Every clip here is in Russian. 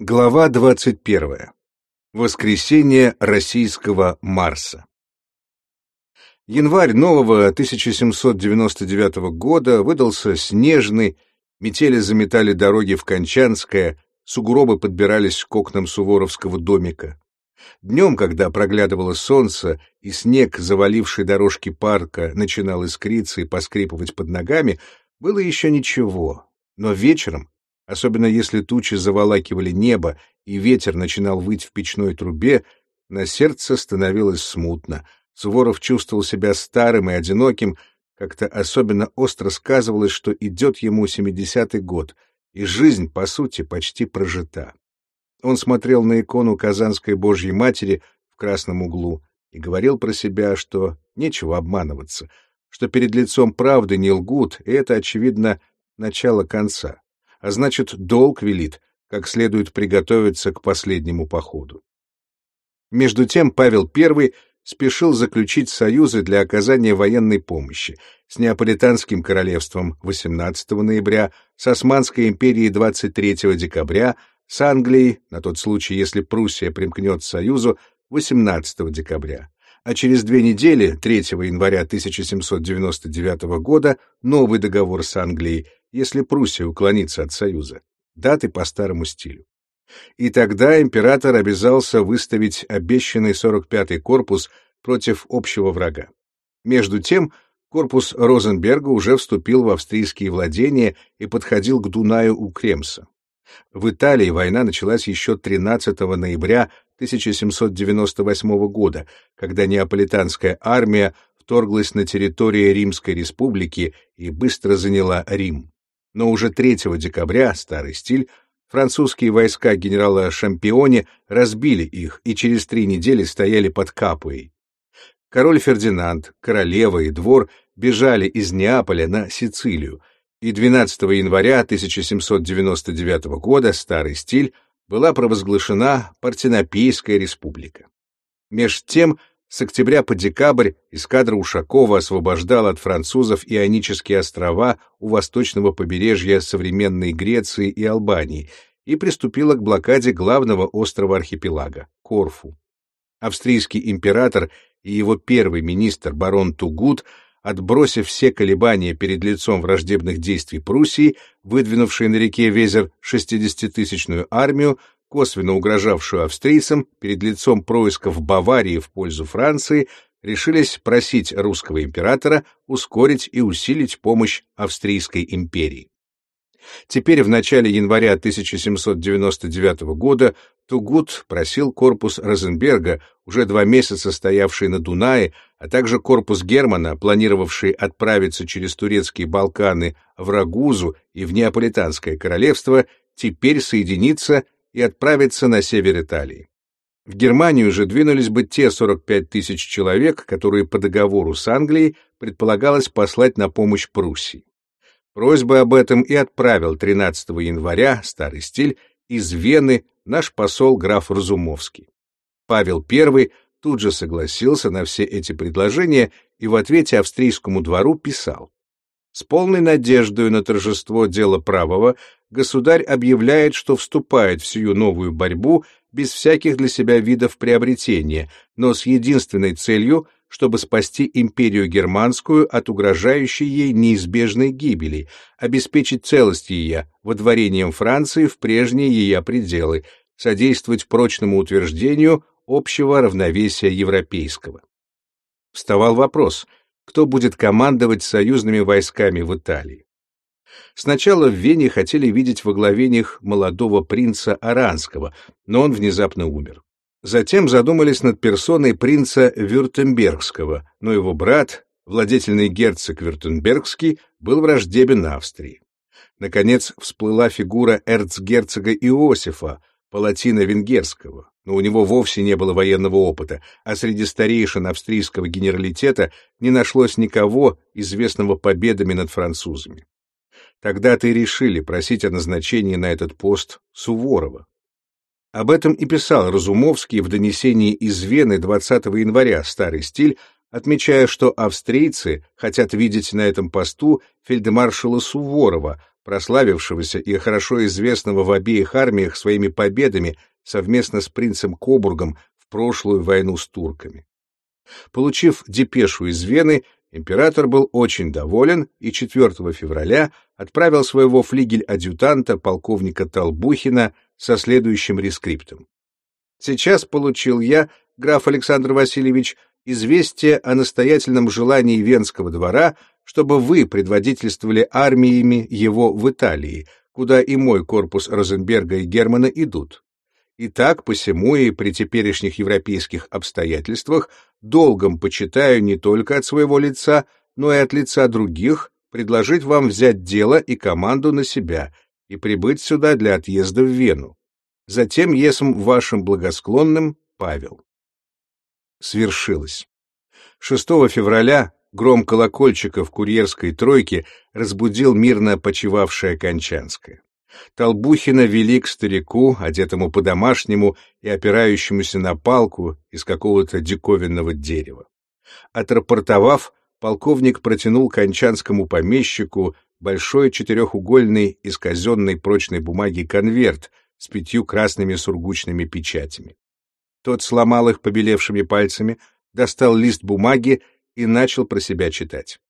Глава 21. Воскресение российского Марса. Январь нового 1799 года выдался снежный, метели заметали дороги в Кончанское, сугробы подбирались к окнам Суворовского домика. Днем, когда проглядывало солнце, и снег, заваливший дорожки парка, начинал искриться и поскрипывать под ногами, было еще ничего. Но вечером, особенно если тучи заволакивали небо и ветер начинал выть в печной трубе, на сердце становилось смутно. Суворов чувствовал себя старым и одиноким, как-то особенно остро сказывалось, что идет ему семидесятый год, и жизнь, по сути, почти прожита. Он смотрел на икону Казанской Божьей Матери в красном углу и говорил про себя, что нечего обманываться, что перед лицом правды не лгут, и это, очевидно, начало конца, а значит, долг велит, как следует приготовиться к последнему походу. Между тем Павел I спешил заключить союзы для оказания военной помощи с Неаполитанским королевством 18 ноября, с Османской империей 23 декабря, с Англией, на тот случай, если Пруссия примкнет к Союзу, 18 декабря. А через две недели, 3 января 1799 года, новый договор с Англией, если Пруссия уклонится от Союза. Даты по старому стилю. И тогда император обязался выставить обещанный 45-й корпус против общего врага. Между тем, корпус Розенберга уже вступил в австрийские владения и подходил к Дунаю у Кремса. В Италии война началась еще 13 ноября 1798 года, когда неаполитанская армия вторглась на территорию Римской республики и быстро заняла Рим. Но уже 3 декабря, старый стиль, французские войска генерала Шампиони разбили их и через три недели стояли под Капуей. Король Фердинанд, королева и двор бежали из Неаполя на Сицилию, и 12 января 1799 года старый стиль была провозглашена Партенопейская республика. Меж тем, с октября по декабрь эскадра Ушакова освобождала от французов Ионические острова у восточного побережья современной Греции и Албании и приступила к блокаде главного острова архипелага — Корфу. Австрийский император и его первый министр барон Тугут — отбросив все колебания перед лицом враждебных действий Пруссии, выдвинувшей на реке Везер 60-тысячную армию, косвенно угрожавшую австрийцам перед лицом происков Баварии в пользу Франции, решились просить русского императора ускорить и усилить помощь Австрийской империи. Теперь в начале января 1799 года Тугут просил корпус Розенберга, уже два месяца стоявший на Дунае, а также корпус Германа, планировавший отправиться через турецкие Балканы в Рагузу и в Неаполитанское королевство, теперь соединиться и отправиться на север Италии. В Германию же двинулись бы те 45 тысяч человек, которые по договору с Англией предполагалось послать на помощь Пруссии. Просьбу об этом и отправил 13 января, старый стиль, из Вены наш посол граф Разумовский. Павел I тут же согласился на все эти предложения и в ответе австрийскому двору писал «С полной надеждой на торжество дела правого государь объявляет, что вступает в сию новую борьбу без всяких для себя видов приобретения, но с единственной целью — чтобы спасти империю германскую от угрожающей ей неизбежной гибели, обеспечить целость ее водворением Франции в прежние ее пределы, содействовать прочному утверждению общего равновесия европейского. Вставал вопрос, кто будет командовать союзными войсками в Италии. Сначала в Вене хотели видеть во главе них молодого принца Аранского, но он внезапно умер. Затем задумались над персоной принца Вюртембергского, но его брат, владетельный герцог Вюртембергский, был враждебен Австрии. Наконец всплыла фигура эрцгерцога Иосифа, палатина венгерского, но у него вовсе не было военного опыта, а среди старейшин австрийского генералитета не нашлось никого, известного победами над французами. Тогда-то и решили просить о назначении на этот пост Суворова. Об этом и писал Разумовский в донесении из Вены 20 января «Старый стиль», отмечая, что австрийцы хотят видеть на этом посту фельдмаршала Суворова, прославившегося и хорошо известного в обеих армиях своими победами совместно с принцем Кобургом в прошлую войну с турками. Получив депешу из Вены, император был очень доволен и 4 февраля отправил своего флигель-адъютанта полковника Толбухина со следующим рескриптом. «Сейчас получил я, граф Александр Васильевич, известие о настоятельном желании Венского двора, чтобы вы предводительствовали армиями его в Италии, куда и мой корпус Розенберга и Германа идут. И так, посему и при теперешних европейских обстоятельствах долгом почитаю не только от своего лица, но и от лица других предложить вам взять дело и команду на себя и прибыть сюда для отъезда в Вену. Затем есм вашим благосклонным Павел свершилось. 6 февраля гром колокольчика в курьерской тройке разбудил мирно почивавшее Кончанское. Толбухина вели к старику, одетому по-домашнему и опирающемуся на палку из какого-то диковинного дерева. Отрапортовав, полковник протянул кончанскому помещику большой четырехугольный из казенной прочной бумаги конверт с пятью красными сургучными печатями. Тот сломал их побелевшими пальцами, достал лист бумаги и начал про себя читать.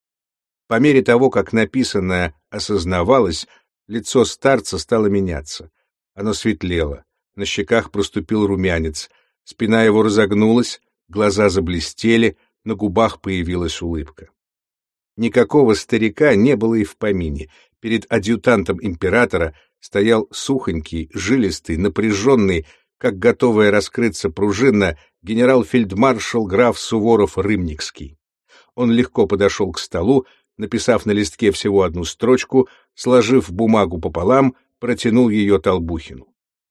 По мере того, как написанное осознавалось, лицо старца стало меняться. Оно светлело, на щеках проступил румянец, спина его разогнулась, глаза заблестели, на губах появилась улыбка. Никакого старика не было и в помине. Перед адъютантом императора стоял сухонький, жилистый, напряженный, как готовая раскрыться пружина, генерал-фельдмаршал граф Суворов-Рымникский. Он легко подошел к столу, написав на листке всего одну строчку, сложив бумагу пополам, протянул ее Толбухину.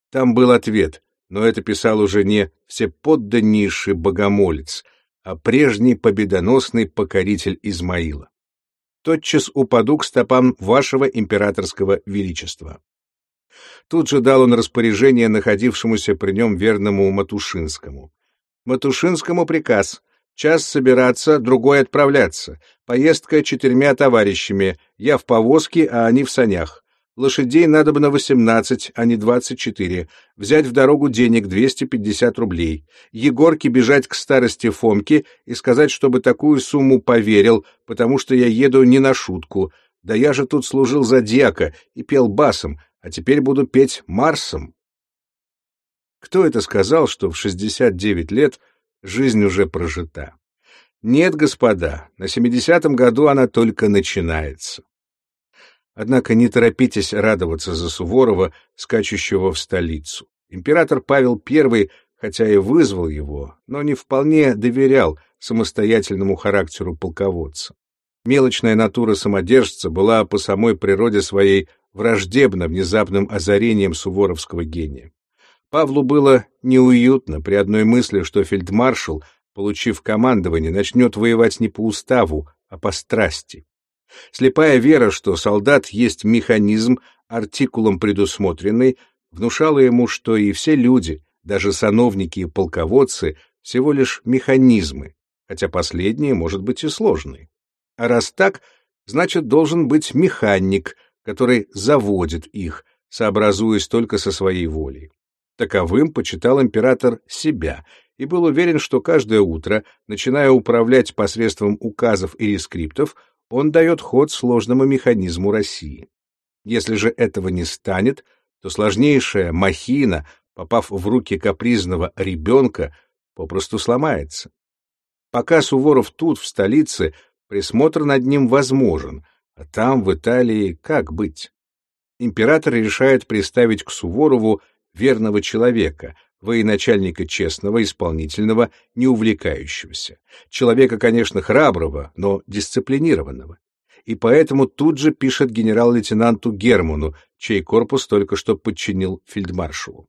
Там был ответ, но это писал уже не всеподданнейший богомолец, а прежний победоносный покоритель Измаила. Тотчас упаду к стопам вашего императорского величества. Тут же дал он распоряжение находившемуся при нем верному Матушинскому. Матушинскому приказ час собираться, другой отправляться. Поездка четырьмя товарищами. Я в повозке, а они в санях. Лошадей надо бы на восемнадцать, а не двадцать четыре. Взять в дорогу денег двести пятьдесят рублей. Егорке бежать к старости Фомке и сказать, чтобы такую сумму поверил, потому что я еду не на шутку. Да я же тут служил за дьяка и пел басом, а теперь буду петь Марсом. Кто это сказал, что в 69 лет жизнь уже прожита? Нет, господа, на 70-м году она только начинается. Однако не торопитесь радоваться за Суворова, скачущего в столицу. Император Павел I, хотя и вызвал его, но не вполне доверял самостоятельному характеру полководца. Мелочная натура самодержца была по самой природе своей враждебна внезапным озарением суворовского гения. Павлу было неуютно при одной мысли, что фельдмаршал, получив командование, начнет воевать не по уставу, а по страсти. Слепая вера, что солдат есть механизм, артикулом предусмотренный, внушала ему, что и все люди, даже сановники и полководцы, всего лишь механизмы, хотя последние, может быть, и сложные. А раз так, значит, должен быть механик, который заводит их, сообразуясь только со своей волей. Таковым почитал император себя и был уверен, что каждое утро, начиная управлять посредством указов и рескриптов, он дает ход сложному механизму России. Если же этого не станет, то сложнейшая махина, попав в руки капризного ребенка, попросту сломается. Пока Суворов тут, в столице, присмотр над ним возможен — а там, в Италии, как быть? Император решает приставить к Суворову верного человека, военачальника честного, исполнительного, не увлекающегося. Человека, конечно, храброго, но дисциплинированного. И поэтому тут же пишет генерал-лейтенанту Герману, чей корпус только что подчинил фельдмаршалу.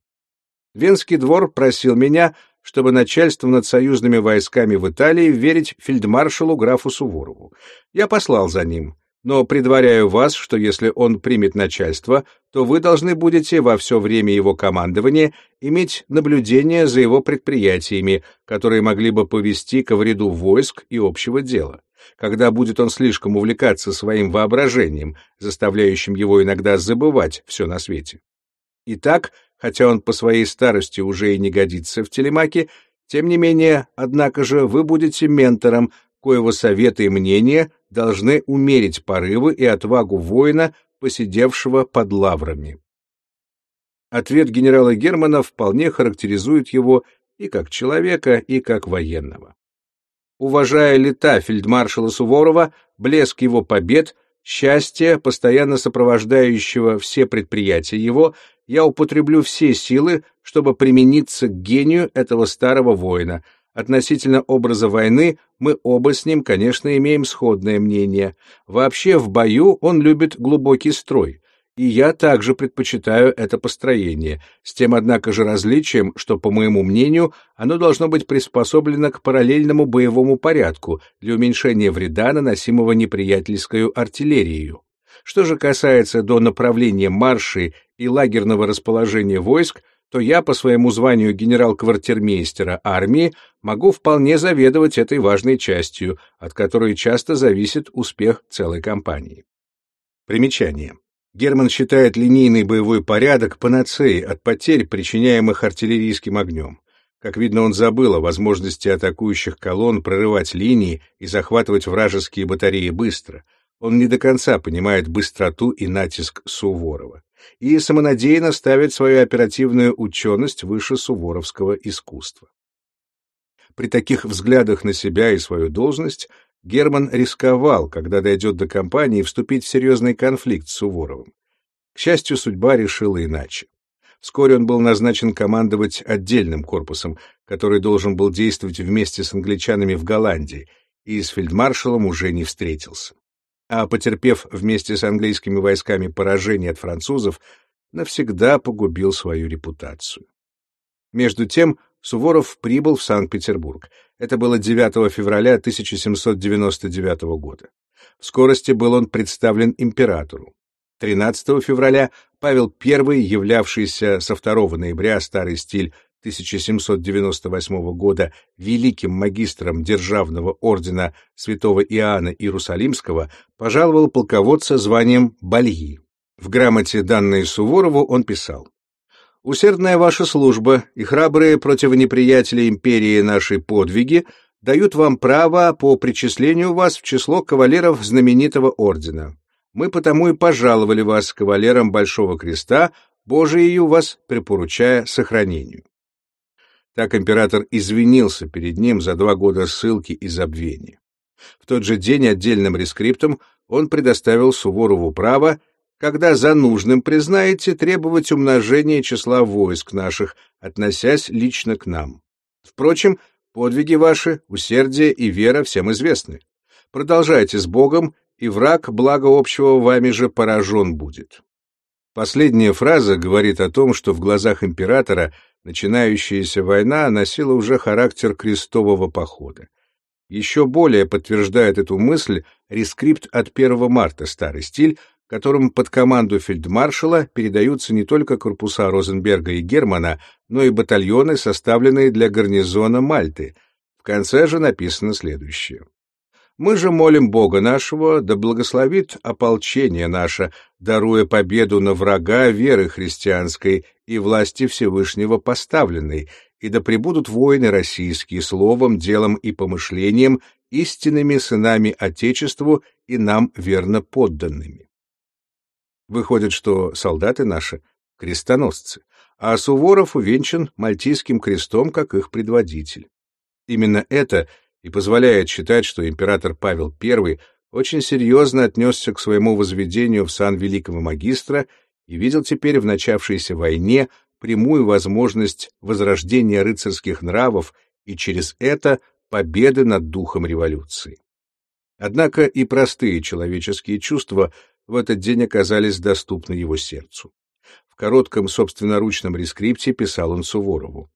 Венский двор просил меня, чтобы начальство над союзными войсками в Италии верить фельдмаршалу графу Суворову. Я послал за ним но предваряю вас, что если он примет начальство, то вы должны будете во все время его командования иметь наблюдение за его предприятиями, которые могли бы повести ко вреду войск и общего дела. когда будет он слишком увлекаться своим воображением, заставляющим его иногда забывать все на свете. Итак, хотя он по своей старости уже и не годится в телемаке, тем не менее, однако же, вы будете ментором, коего советы и мнения должны умерить порывы и отвагу воина, посидевшего под лаврами. Ответ генерала Германа вполне характеризует его и как человека, и как военного. Уважая лета фельдмаршала Суворова, блеск его побед, счастье, постоянно сопровождающего все предприятия его, я употреблю все силы, чтобы примениться к гению этого старого воина. Относительно образа войны мы оба с ним, конечно, имеем сходное мнение. Вообще в бою он любит глубокий строй, и я также предпочитаю это построение, с тем, однако же, различием, что, по моему мнению, оно должно быть приспособлено к параллельному боевому порядку для уменьшения вреда, наносимого неприятельской артиллерией. Что же касается до направления маршей и лагерного расположения войск, то я по своему званию генерал-квартирмейстера армии могу вполне заведовать этой важной частью, от которой часто зависит успех целой кампании. Примечание. Герман считает линейный боевой порядок панацеей от потерь, причиняемых артиллерийским огнем. Как видно, он забыл о возможности атакующих колонн прорывать линии и захватывать вражеские батареи быстро. Он не до конца понимает быстроту и натиск Суворова. И самонадеянно ставит свою оперативную ученость выше суворовского искусства. При таких взглядах на себя и свою должность Герман рисковал, когда дойдет до кампании, вступить в серьезный конфликт с Суворовым. К счастью, судьба решила иначе. Вскоре он был назначен командовать отдельным корпусом, который должен был действовать вместе с англичанами в Голландии, и с фельдмаршалом уже не встретился. А потерпев вместе с английскими войсками поражение от французов, навсегда погубил свою репутацию. Между тем, Суворов прибыл в Санкт-Петербург. Это было 9 февраля 1799 года. В скорости был он представлен императору. 13 февраля Павел I, являвшийся со 2 ноября старый стиль 1798 года великим магистром Державного ордена святого Иоанна Иерусалимского, пожаловал полководца званием Бальи. В грамоте, данной Суворову, он писал Усердная ваша служба и храбрые против неприятеля империи нашей подвиги дают вам право по причислению вас в число кавалеров знаменитого ордена. Мы потому и пожаловали вас кавалером Большого Креста, Божиею вас припоручая сохранению. Так император извинился перед ним за два года ссылки и забвения. В тот же день отдельным рескриптом он предоставил Суворову право когда за нужным признаете требовать умножения числа войск наших, относясь лично к нам. Впрочем, подвиги ваши, усердие и вера всем известны. Продолжайте с Богом, и враг благо общего вами же поражен будет. Последняя фраза говорит о том, что в глазах императора начинающаяся война носила уже характер крестового похода. Еще более подтверждает эту мысль рескрипт от 1 марта старый стиль, которым под команду фельдмаршала передаются не только корпуса Розенберга и Германа, но и батальоны, составленные для гарнизона Мальты. В конце же написано следующее. «Мы же молим Бога нашего, да благословит ополчение наше, даруя победу на врага веры христианской и власти Всевышнего поставленной, и да пребудут воины российские словом, делом и помышлением, истинными сынами Отечеству и нам верно подданными. Выходит, что солдаты наши — крестоносцы, а Суворов увенчан мальтийским крестом как их предводитель. Именно это и позволяет считать, что император Павел I очень серьезно отнесся к своему возведению в сан великого магистра и видел теперь в начавшейся войне прямую возможность возрождения рыцарских нравов и через это победы над духом революции. Однако и простые человеческие чувства в этот день оказались доступны его сердцу. В коротком собственноручном рескрипте писал он Суворову.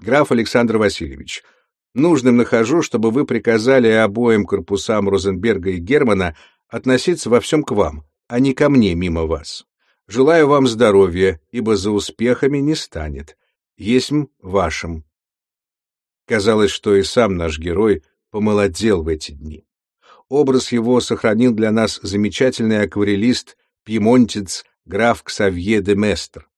«Граф Александр Васильевич, нужным нахожу, чтобы вы приказали обоим корпусам Розенберга и Германа относиться во всем к вам, а не ко мне мимо вас. Желаю вам здоровья, ибо за успехами не станет. Есмь вашим». Казалось, что и сам наш герой помолодел в эти дни. Образ его сохранил для нас замечательный акварелист, пьемонтец граф Ксавье де Местр.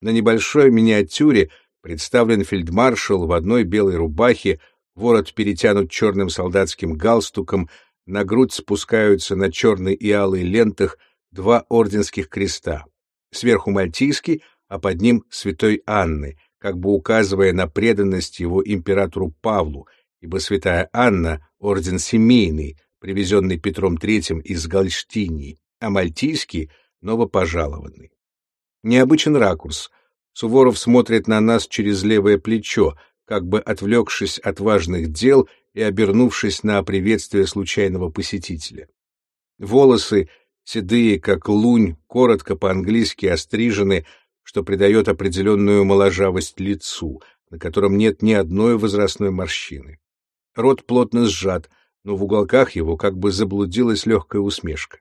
На небольшой миниатюре представлен фельдмаршал в одной белой рубахе, ворот перетянут черным солдатским галстуком, на грудь спускаются на черной и алой лентах два орденских креста. Сверху мальтийский, а под ним святой Анны, как бы указывая на преданность его императору Павлу, ибо святая Анна — орден семейный, привезенный Петром III из Гольштинии, а мальтийский — новопожалованный. Необычен ракурс. Суворов смотрит на нас через левое плечо, как бы отвлекшись от важных дел и обернувшись на приветствие случайного посетителя. Волосы, седые, как лунь, коротко по-английски острижены, что придает определенную моложавость лицу, на котором нет ни одной возрастной морщины. Рот плотно сжат, но в уголках его как бы заблудилась легкая усмешка.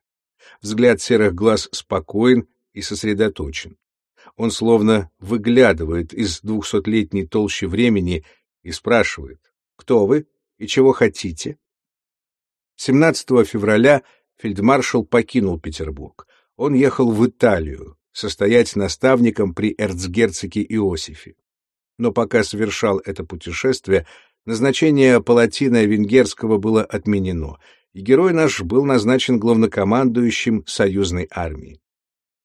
Взгляд серых глаз спокоен и сосредоточен. Он словно выглядывает из двухсотлетней толщи времени и спрашивает, кто вы и чего хотите? 17 февраля фельдмаршал покинул Петербург. Он ехал в Италию, состоять наставником при эрцгерцоге Иосифе. Но пока совершал это путешествие, назначение Палатина Венгерского было отменено, и герой наш был назначен главнокомандующим союзной армии.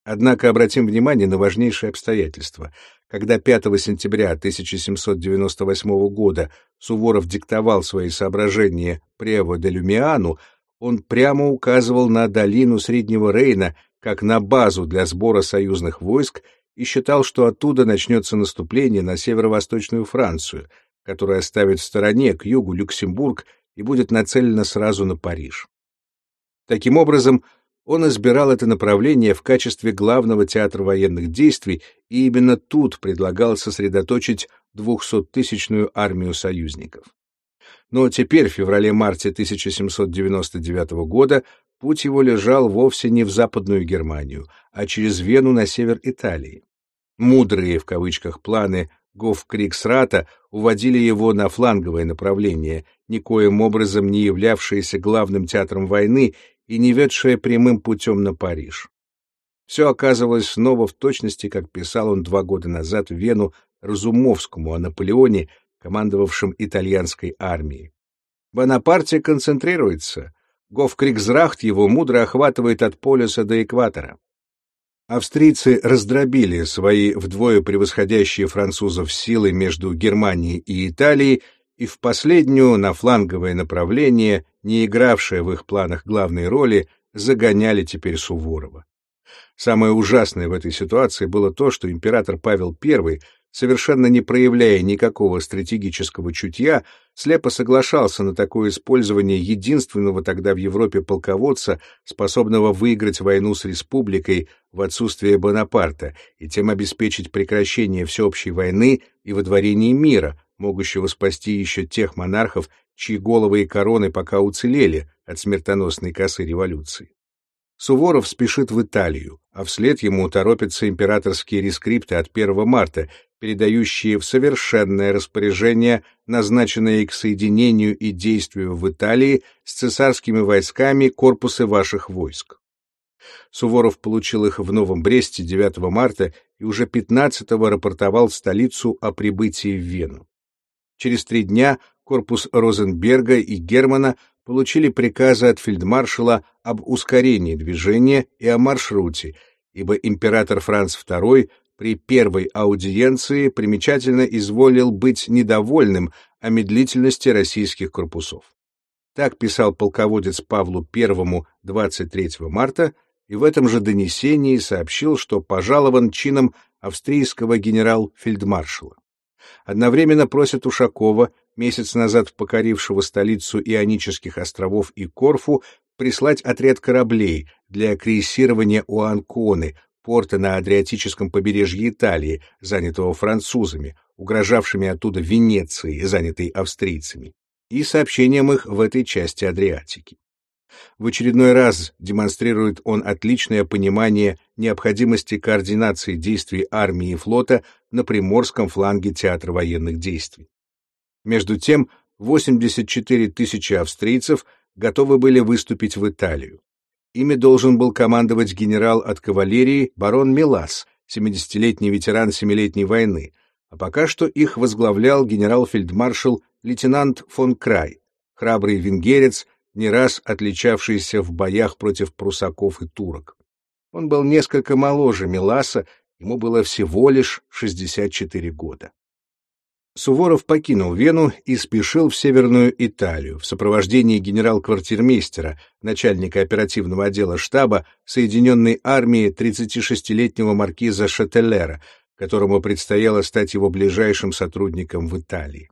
Однако обратим внимание на важнейшее обстоятельство. Когда 5 сентября 1798 года Суворов диктовал свои соображения Прево де Люмиану, он прямо указывал на долину Среднего Рейна как на базу для сбора союзных войск и считал, что оттуда начнется наступление на северо-восточную Францию, которая оставит в стороне к югу Люксембург и будет нацелена сразу на Париж. Таким образом, он избирал это направление в качестве главного театра военных действий, и именно тут предлагал сосредоточить двухсоттысячную армию союзников. Но теперь, в феврале-марте 1799 года, путь его лежал вовсе не в Западную Германию, а через Вену на север Италии. «Мудрые» в кавычках планы Гофкриксрата уводили его на фланговое направление, никоим образом не являвшееся главным театром войны и не ведшая прямым путем на Париж. Все оказывалось снова в точности, как писал он два года назад в Вену Разумовскому о Наполеоне, командовавшем итальянской армией. Бонапарте концентрируется, Гофкриксрахт его мудро охватывает от полюса до экватора. Австрийцы раздробили свои вдвое превосходящие французов силы между Германией и Италией и в последнюю, на фланговое направление, не игравшее в их планах главной роли, загоняли теперь Суворова. Самое ужасное в этой ситуации было то, что император Павел I, совершенно не проявляя никакого стратегического чутья, слепо соглашался на такое использование единственного тогда в Европе полководца, способного выиграть войну с республикой в отсутствие Бонапарта и тем обеспечить прекращение всеобщей войны и водворение мира, могущего спасти еще тех монархов, чьи головы и короны пока уцелели от смертоносной косы революции. Суворов спешит в Италию, а вслед ему торопятся императорские рескрипты от 1 марта, передающие в совершенное распоряжение назначенные к соединению и действию в Италии с цесарскими войсками корпусы ваших войск. Суворов получил их в Новом Бресте 9 марта и уже 15-го рапортовал в столицу о прибытии в Вену. Через три дня корпус Розенберга и Германа получили приказы от фельдмаршала об ускорении движения и о маршруте, ибо император Франц II при первой аудиенции примечательно изволил быть недовольным о медлительности российских корпусов. Так писал полководец Павлу I 23 марта и в этом же донесении сообщил, что пожалован чином австрийского генерал-фельдмаршала. Одновременно просят Ушакова, месяц назад покорившего столицу Ионических островов и Корфу, прислать отряд кораблей для крейсирования у Анконы, порта на Адриатическом побережье Италии, занятого французами, угрожавшими оттуда Венеции, занятой австрийцами, и сообщением их в этой части Адриатики. В очередной раз демонстрирует он отличное понимание необходимости координации действий армии и флота на приморском фланге театра военных действий. Между тем, 84 тысячи австрийцев готовы были выступить в Италию. Ими должен был командовать генерал от кавалерии барон Милас, 70-летний ветеран Семилетней войны, а пока что их возглавлял генерал-фельдмаршал лейтенант фон Край, храбрый венгерец, не раз отличавшийся в боях против прусаков и турок. Он был несколько моложе Миласа, ему было всего лишь 64 года. Суворов покинул Вену и спешил в Северную Италию в сопровождении генерал-квартирмейстера, начальника оперативного отдела штаба Соединенной армии 36-летнего маркиза Шателлера, которому предстояло стать его ближайшим сотрудником в Италии.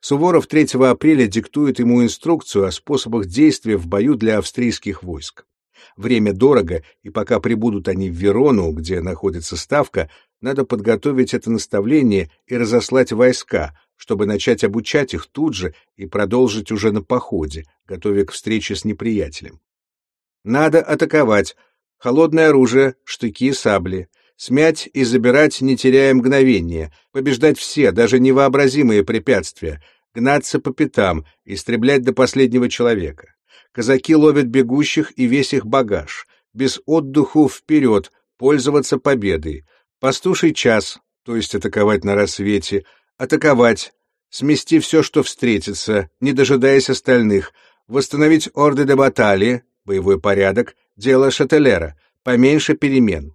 Суворов 3 апреля диктует ему инструкцию о способах действия в бою для австрийских войск. Время дорого, и пока прибудут они в Верону, где находится ставка, надо подготовить это наставление и разослать войска, чтобы начать обучать их тут же и продолжить уже на походе, готовя к встрече с неприятелем. Надо атаковать. Холодное оружие, штыки, сабли. Смять и забирать, не теряя мгновения. Побеждать все, даже невообразимые препятствия. Гнаться по пятам, истреблять до последнего человека. Казаки ловят бегущих и весь их багаж. Без отдыху вперед, пользоваться победой. Пастуший час, то есть атаковать на рассвете, атаковать, смести все, что встретится, не дожидаясь остальных, восстановить орды де баталии, боевой порядок, дело Шателлера, поменьше перемен.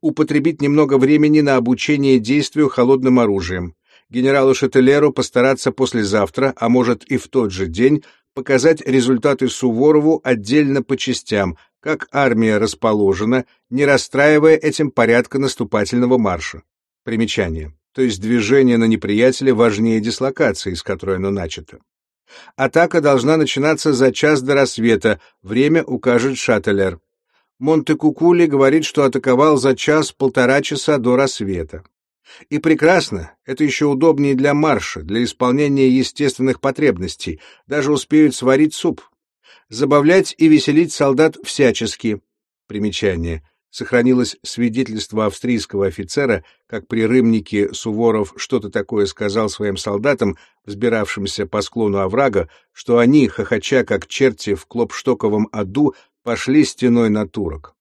Употребить немного времени на обучение действию холодным оружием. Генералу Шателлеру постараться послезавтра, а может и в тот же день, показать результаты Суворову отдельно по частям, как армия расположена, не расстраивая этим порядка наступательного марша. Примечание. То есть движение на неприятеля важнее дислокации, с которой оно начато. Атака должна начинаться за час до рассвета, время укажет Шаттелер. Монте-Кукули говорит, что атаковал за час-полтора часа до рассвета. И прекрасно, это еще удобнее для марша, для исполнения естественных потребностей, даже успеют сварить суп. Забавлять и веселить солдат всячески. Примечание. Сохранилось свидетельство австрийского офицера, как при Рымнике Суворов что-то такое сказал своим солдатам, взбиравшимся по склону оврага, что они, хохоча как черти в клопштоковом аду, пошли стеной на турок.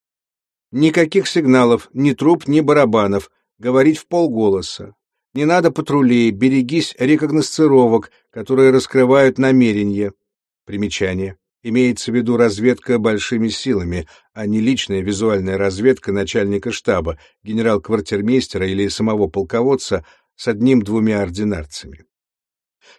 Никаких сигналов, ни труп, ни барабанов — говорить в полголоса. Не надо патрулей, берегись рекогносцировок, которые раскрывают намерения. Примечание. Имеется в виду разведка большими силами, а не личная визуальная разведка начальника штаба, генерал-квартирмейстера или самого полководца с одним-двумя ординарцами.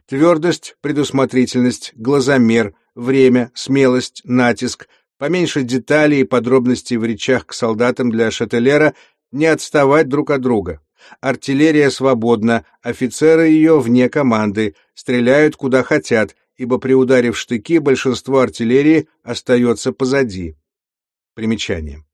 Твердость, предусмотрительность, глазомер, время, смелость, натиск, поменьше деталей и подробностей в речах к солдатам для Шателлера не отставать друг от друга. Артиллерия свободна, офицеры ее вне команды, стреляют куда хотят, ибо при ударе в штыки большинство артиллерии остается позади. Примечание.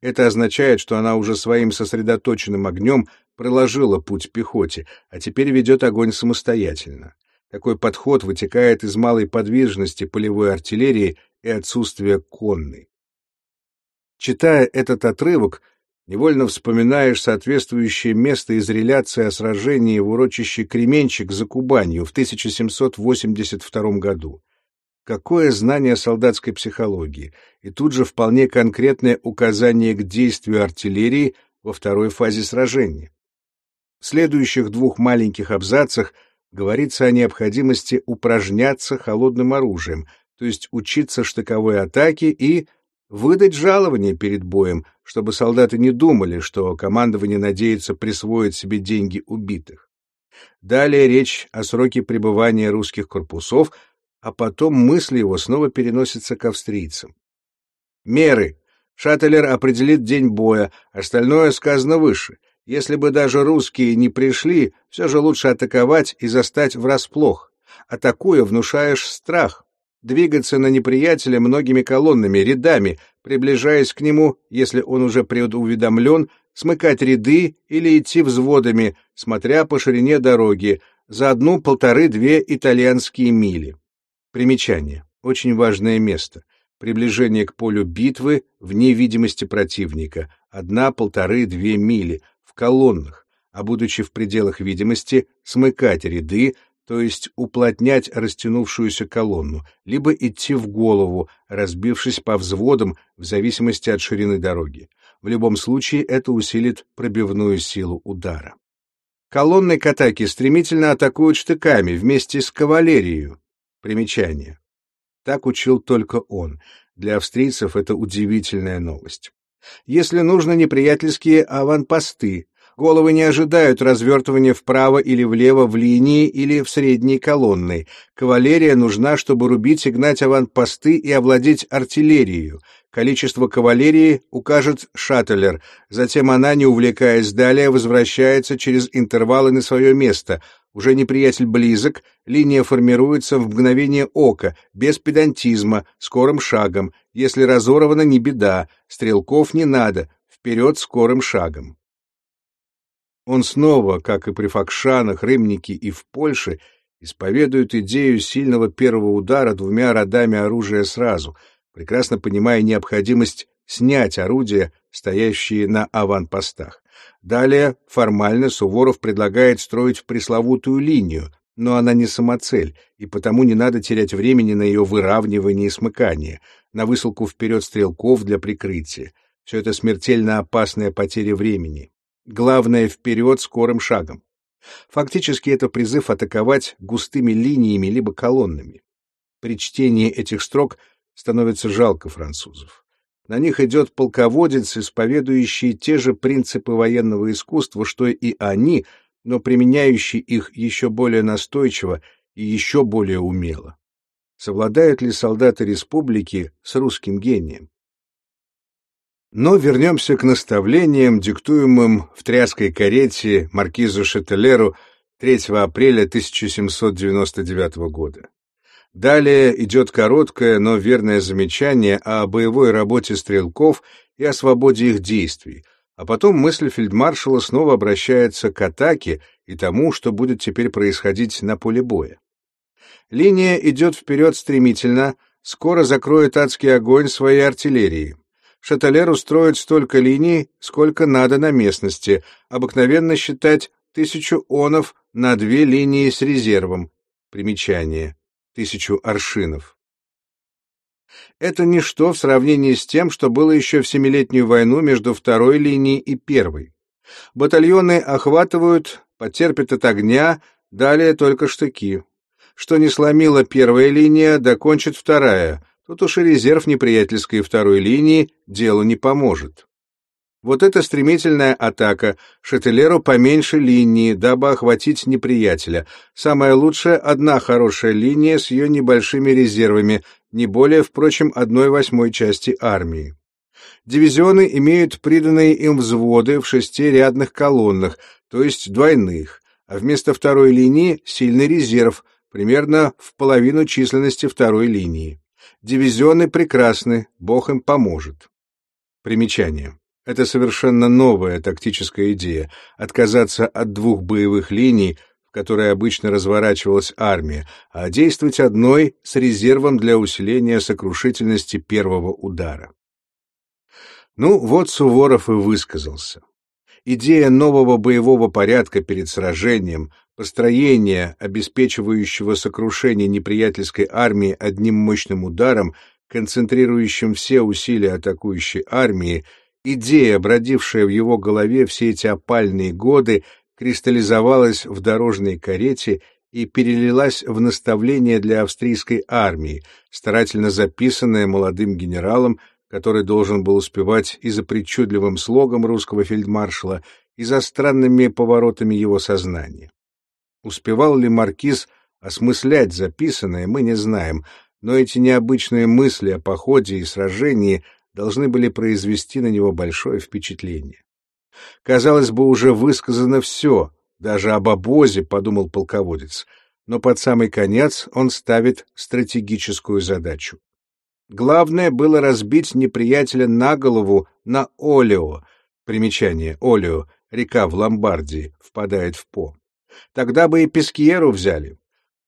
Это означает, что она уже своим сосредоточенным огнем проложила путь пехоте, а теперь ведет огонь самостоятельно. Такой подход вытекает из малой подвижности полевой артиллерии и отсутствия конной. Читая этот отрывок, невольно вспоминаешь соответствующее место из реляции о сражении в урочище Кременчик за Кубанью в 1782 году. Какое знание солдатской психологии, и тут же вполне конкретное указание к действию артиллерии во второй фазе сражения. В следующих двух маленьких абзацах говорится о необходимости упражняться холодным оружием, то есть учиться штыковой атаке и выдать жалование перед боем, чтобы солдаты не думали, что командование надеется присвоить себе деньги убитых. Далее речь о сроке пребывания русских корпусов, а потом мысли его снова переносятся к австрийцам. Меры. Шаттелер определит день боя, остальное сказано выше. Если бы даже русские не пришли, все же лучше атаковать и застать врасплох. Атакуя, внушаешь страх, двигаться на неприятеля многими колоннами, рядами, приближаясь к нему, если он уже предуведомлен, смыкать ряды или идти взводами, смотря по ширине дороги, за одну-полторы-две итальянские мили. Примечание. Очень важное место. Приближение к полю битвы вне видимости противника. Одна-полторы-две мили. В колоннах. А будучи в пределах видимости, смыкать ряды, то есть уплотнять растянувшуюся колонну, либо идти в голову, разбившись по взводам в зависимости от ширины дороги. В любом случае это усилит пробивную силу удара. Колонны к атаке стремительно атакуют штыками вместе с кавалерией. Примечание. Так учил только он. Для австрийцев это удивительная новость. Если нужно неприятельские аванпосты, Головы не ожидают развертывания вправо или влево в линии или в средней колонной. Кавалерия нужна, чтобы рубить и гнать аванпосты и овладеть артиллерией. Количество кавалерии укажет Шаттелер, затем она, не увлекаясь далее, возвращается через интервалы на свое место. Уже неприятель близок, линия формируется в мгновение ока, без педантизма, скорым шагом. Если разорвана, не беда, стрелков не надо, вперед скорым шагом. Он снова, как и при Факшанах, Рымнике и в Польше, исповедует идею сильного первого удара двумя родами оружия сразу, прекрасно понимая необходимость снять орудия, стоящие на аванпостах. Далее формально Суворов предлагает строить пресловутую линию, но она не самоцель, и потому не надо терять времени на ее выравнивание и смыкание, на высылку вперед стрелков для прикрытия. Все это смертельно опасная потеря времени. Главное — вперед скорым шагом. Фактически это призыв атаковать густыми линиями либо колоннами. При чтении этих строк становится жалко французов. На них идет полководец, исповедующий те же принципы военного искусства, что и они, но применяющий их еще более настойчиво и еще более умело. Совладают ли солдаты республики с русским гением? Но вернемся к наставлениям, диктуемым в тряской карете маркизу Шателеру 3 апреля 1799 года. Далее идет короткое, но верное замечание о боевой работе стрелков и о свободе их действий, а потом мысль фельдмаршала снова обращается к атаке и тому, что будет теперь происходить на поле боя. Линия идет вперед стремительно, скоро закроет адский огонь своей артиллерии. Шаталер устроит столько линий, сколько надо на местности, обыкновенно считать тысячу онов на две линии с резервом. Примечание. Тысячу аршинов. Это ничто в сравнении с тем, что было еще в Семилетнюю войну между второй линией и первой. Батальоны охватывают, потерпят от огня, далее только штыки. Что не сломила первая линия, докончит вторая, Тут уж и резерв неприятельской второй линии делу не поможет. Вот эта стремительная атака, Шателеру поменьше линии, дабы охватить неприятеля. Самая лучшая — одна хорошая линия с ее небольшими резервами, не более, впрочем, одной восьмой части армии. Дивизионы имеют приданные им взводы в шести рядных колоннах, то есть двойных, а вместо второй линии — сильный резерв, примерно в половину численности второй линии. Дивизионы прекрасны, Бог им поможет. Примечание. Это совершенно новая тактическая идея — отказаться от двух боевых линий, в которые обычно разворачивалась армия, а действовать одной с резервом для усиления сокрушительности первого удара. Ну, вот Суворов и высказался. Идея нового боевого порядка перед сражением, построения, обеспечивающего сокрушение неприятельской армии одним мощным ударом, концентрирующим все усилия атакующей армии, идея, бродившая в его голове все эти опальные годы, кристаллизовалась в дорожной карете и перелилась в наставление для австрийской армии, старательно записанное молодым генералом который должен был успевать и за причудливым слогом русского фельдмаршала, и за странными поворотами его сознания. Успевал ли маркиз осмыслять записанное, мы не знаем, но эти необычные мысли о походе и сражении должны были произвести на него большое впечатление. Казалось бы, уже высказано все, даже об обозе, подумал полководец, но под самый конец он ставит стратегическую задачу. Главное было разбить неприятеля на голову на Олео. Примечание. Олео. Река в Ломбардии. Впадает в По. Тогда бы и Пескьеру взяли.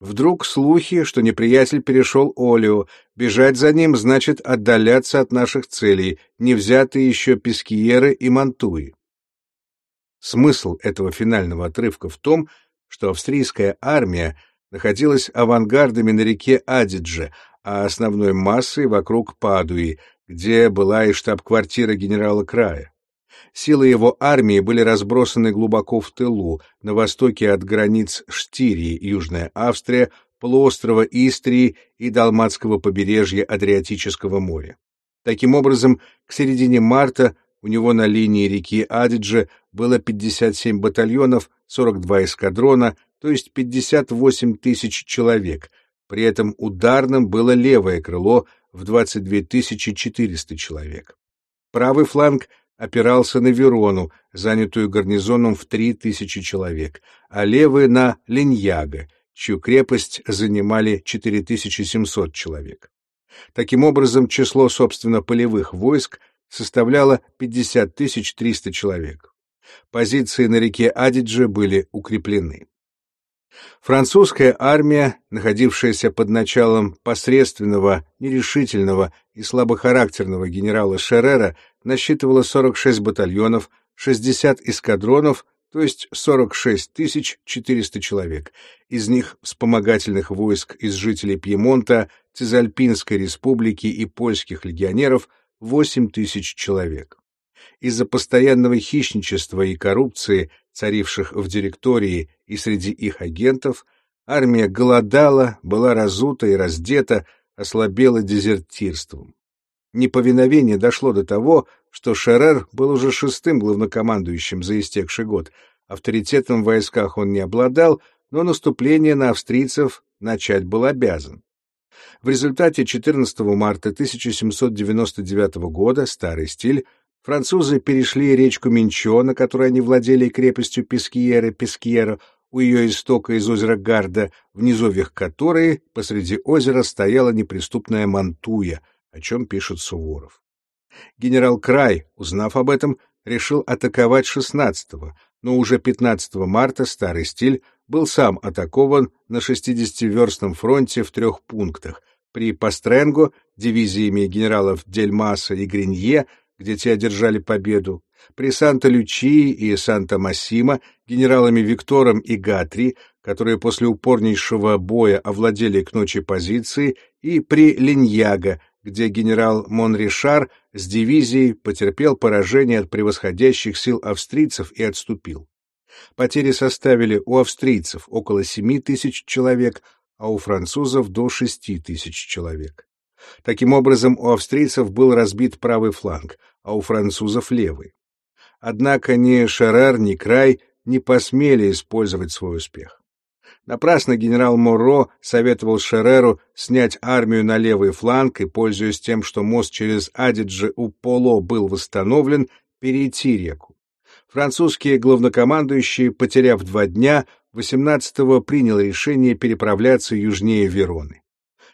Вдруг слухи, что неприятель перешел Олео. Бежать за ним значит отдаляться от наших целей, не взятые еще Пескьеры и Мантуи. Смысл этого финального отрывка в том, что австрийская армия находилась авангардами на реке Адидже, а основной массой вокруг Падуи, где была и штаб-квартира генерала Края. Силы его армии были разбросаны глубоко в тылу, на востоке от границ Штирии, Южная Австрия, полуострова Истрии и Далматского побережья Адриатического моря. Таким образом, к середине марта у него на линии реки Адидже было 57 батальонов, 42 эскадрона, то есть 58 тысяч человек. При этом ударным было левое крыло в 22 400 человек. Правый фланг опирался на Верону, занятую гарнизоном в 3 тысячи человек, а левый — на Леньяго, чью крепость занимали 4700 человек. Таким образом, число, собственно, полевых войск составляло 50 300 человек. Позиции на реке Адидже были укреплены. Французская армия, находившаяся под началом посредственного, нерешительного и слабохарактерного генерала Шеррера, насчитывала 46 батальонов, 60 эскадронов, то есть 46 400 человек. Из них вспомогательных войск из жителей Пьемонта, Цезальпинской республики и польских легионеров 8 тысяч человек. Из-за постоянного хищничества и коррупции, царивших в директории и среди их агентов, армия голодала, была разута и раздета, ослабела дезертирством. Неповиновение дошло до того, что Шерер был уже шестым главнокомандующим за истекший год. Авторитетом в войсках он не обладал, но наступление на австрийцев начать был обязан. В результате 14 марта 1799 года старый стиль французы перешли речку Минчо, на которой они владели крепостью Пескьера-Пескьера, у ее истока из озера Гарда, в низовьях которой посреди озера стояла неприступная Мантуя, о чем пишет Суворов. Генерал Край, узнав об этом, решил атаковать 16-го, но уже 15 марта старый стиль был сам атакован на 60-верстном фронте в трех пунктах при Пастренго дивизиями генералов Дельмаса и Гринье, где те одержали победу, при Санта-Лючии и Санта-Массимо генералами Виктором и Гатри, которые после упорнейшего боя овладели к ночи позиции, и при Линьяго, где генерал Монришар с дивизией потерпел поражение от превосходящих сил австрийцев и отступил. Потери составили у австрийцев около 7 тысяч человек, а у французов до 6 тысяч человек. Таким образом, у австрийцев был разбит правый фланг, а у французов — левый. Однако ни Шерер, ни Край не посмели использовать свой успех. Напрасно генерал Моро советовал Шереру снять армию на левый фланг и, пользуясь тем, что мост через Адиджи у Поло был восстановлен, перейти реку. Французские главнокомандующие, потеряв два дня, 18-го принял решение переправляться южнее Вероны.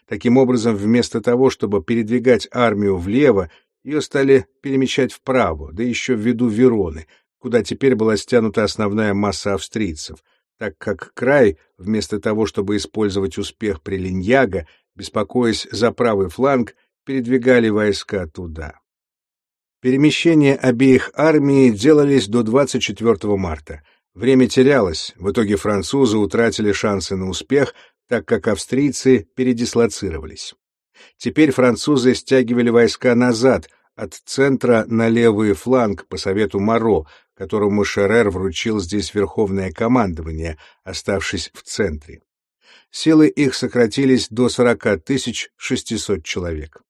Таким образом, вместо того, чтобы передвигать армию влево, ее стали перемещать вправо, да еще ввиду Вероны, куда теперь была стянута основная масса австрийцев — так как край, вместо того, чтобы использовать успех при Линьяго, беспокоясь за правый фланг, передвигали войска туда. Перемещения обеих армий делались до 24 марта. Время терялось, в итоге французы утратили шансы на успех, так как австрийцы передислоцировались. Теперь французы стягивали войска назад, от центра на левый фланг по совету Моро, которому Шерер вручил здесь верховное командование, оставшись в центре. Силы их сократились до 40 600 человек.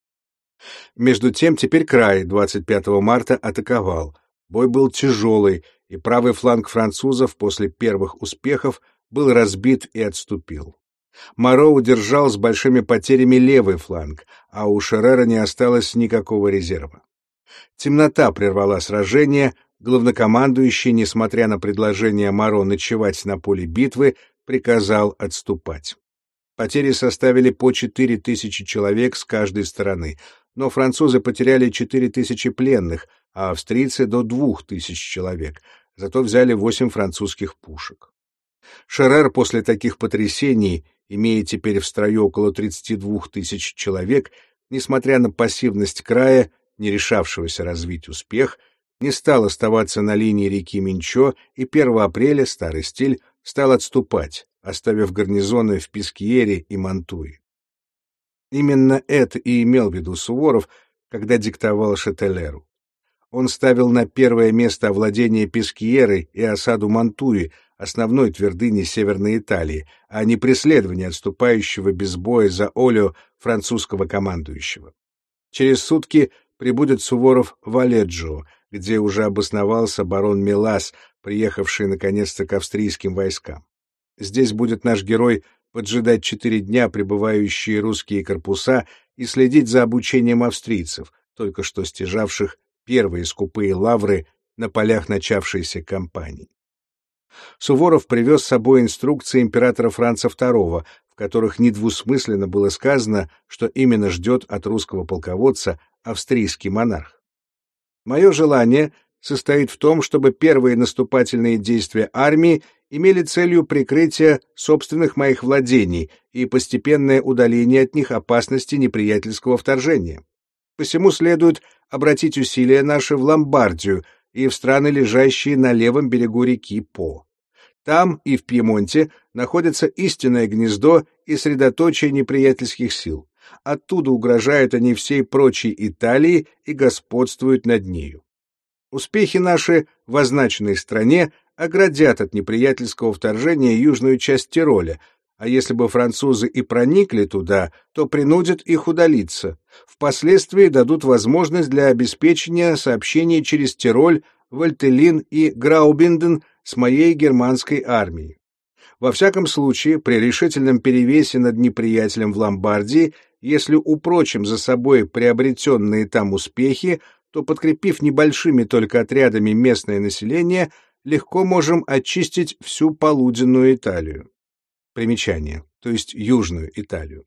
Между тем теперь край 25 марта атаковал. Бой был тяжелый, и правый фланг французов после первых успехов был разбит и отступил. Моро удержал с большими потерями левый фланг, а у Шерера не осталось никакого резерва. Темнота прервала сражение, главнокомандующий, несмотря на предложение Маро ночевать на поле битвы, приказал отступать. Потери составили по 4 тысячи человек с каждой стороны, но французы потеряли 4 тысячи пленных, а австрийцы до 2 тысяч человек, зато взяли 8 французских пушек. Шерер после таких потрясений, имея теперь в строю около 32 тысяч человек, несмотря на пассивность края, не решавшегося развить успех, не стал оставаться на линии реки Минчо, и 1 апреля старый стиль стал отступать, оставив гарнизоны в Пискиере и Мантуе. Именно это и имел в виду Суворов, когда диктовал Шателеру. Он ставил на первое место овладение Пескиерой и осаду Мантуи, основной твердыни Северной Италии, а не преследование отступающего без боя за Олио французского командующего. Через сутки прибудет Суворов в Аледжио, где уже обосновался барон Мелас, приехавший наконец-то к австрийским войскам. Здесь будет наш герой поджидать четыре дня прибывающие русские корпуса и следить за обучением австрийцев, только что стяжавших первые скупые лавры на полях начавшейся кампании. Суворов привез с собой инструкции императора Франца II, в которых недвусмысленно было сказано, что именно ждет от русского полководца австрийский монарх. Мое желание состоит в том, чтобы первые наступательные действия армии имели целью прикрытия собственных моих владений и постепенное удаление от них опасности неприятельского вторжения. Посему следует обратить усилия наши в Ломбардию и в страны, лежащие на левом берегу реки По. Там и в Пьемонте находится истинное гнездо и средоточие неприятельских сил. Оттуда угрожают они всей прочей Италии и господствуют над нею. Успехи наши в означенной стране оградят от неприятельского вторжения южную часть Тироля, а если бы французы и проникли туда, то принудят их удалиться. Впоследствии дадут возможность для обеспечения сообщений через Тироль, Вальтелин и Граубинден с моей германской армией. Во всяком случае, при решительном перевесе над неприятелем в Ломбардии, если упрочим за собой приобретенные там успехи, то, подкрепив небольшими только отрядами местное население, легко можем очистить всю полуденную Италию. Примечание, то есть Южную Италию.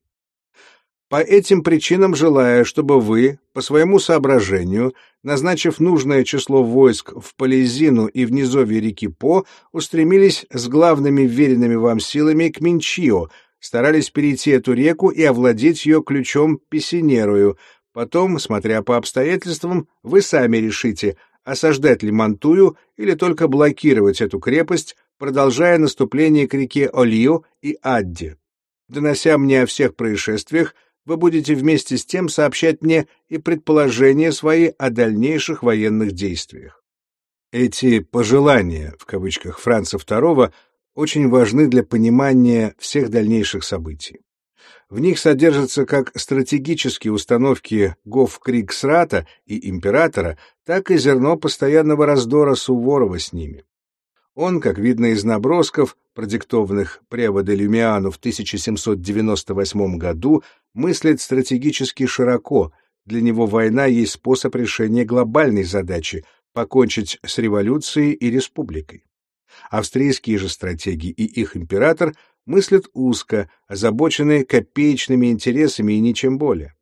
По этим причинам желаю, чтобы вы, по своему соображению, назначив нужное число войск в Полезину и в низовье реки По, устремились с главными веренными вам силами к Минчио, старались перейти эту реку и овладеть ее ключом Песенерую. Потом, смотря по обстоятельствам, вы сами решите, осаждать ли Мантую или только блокировать эту крепость, продолжая наступление к реке Олио и Адде. Донося мне о всех происшествиях, вы будете вместе с тем сообщать мне и предположения свои о дальнейших военных действиях. Эти «пожелания» в кавычках Франца II очень важны для понимания всех дальнейших событий. В них содержатся как стратегические установки Гофкригсрата и императора, так и зерно постоянного раздора Суворова с ними. Он, как видно из набросков, продиктованных Преводе Люмиану в 1798 году, мыслит стратегически широко. Для него война есть способ решения глобальной задачи — покончить с революцией и республикой. Австрийские же стратеги и их император мыслят узко, озабоченные копеечными интересами и ничем более.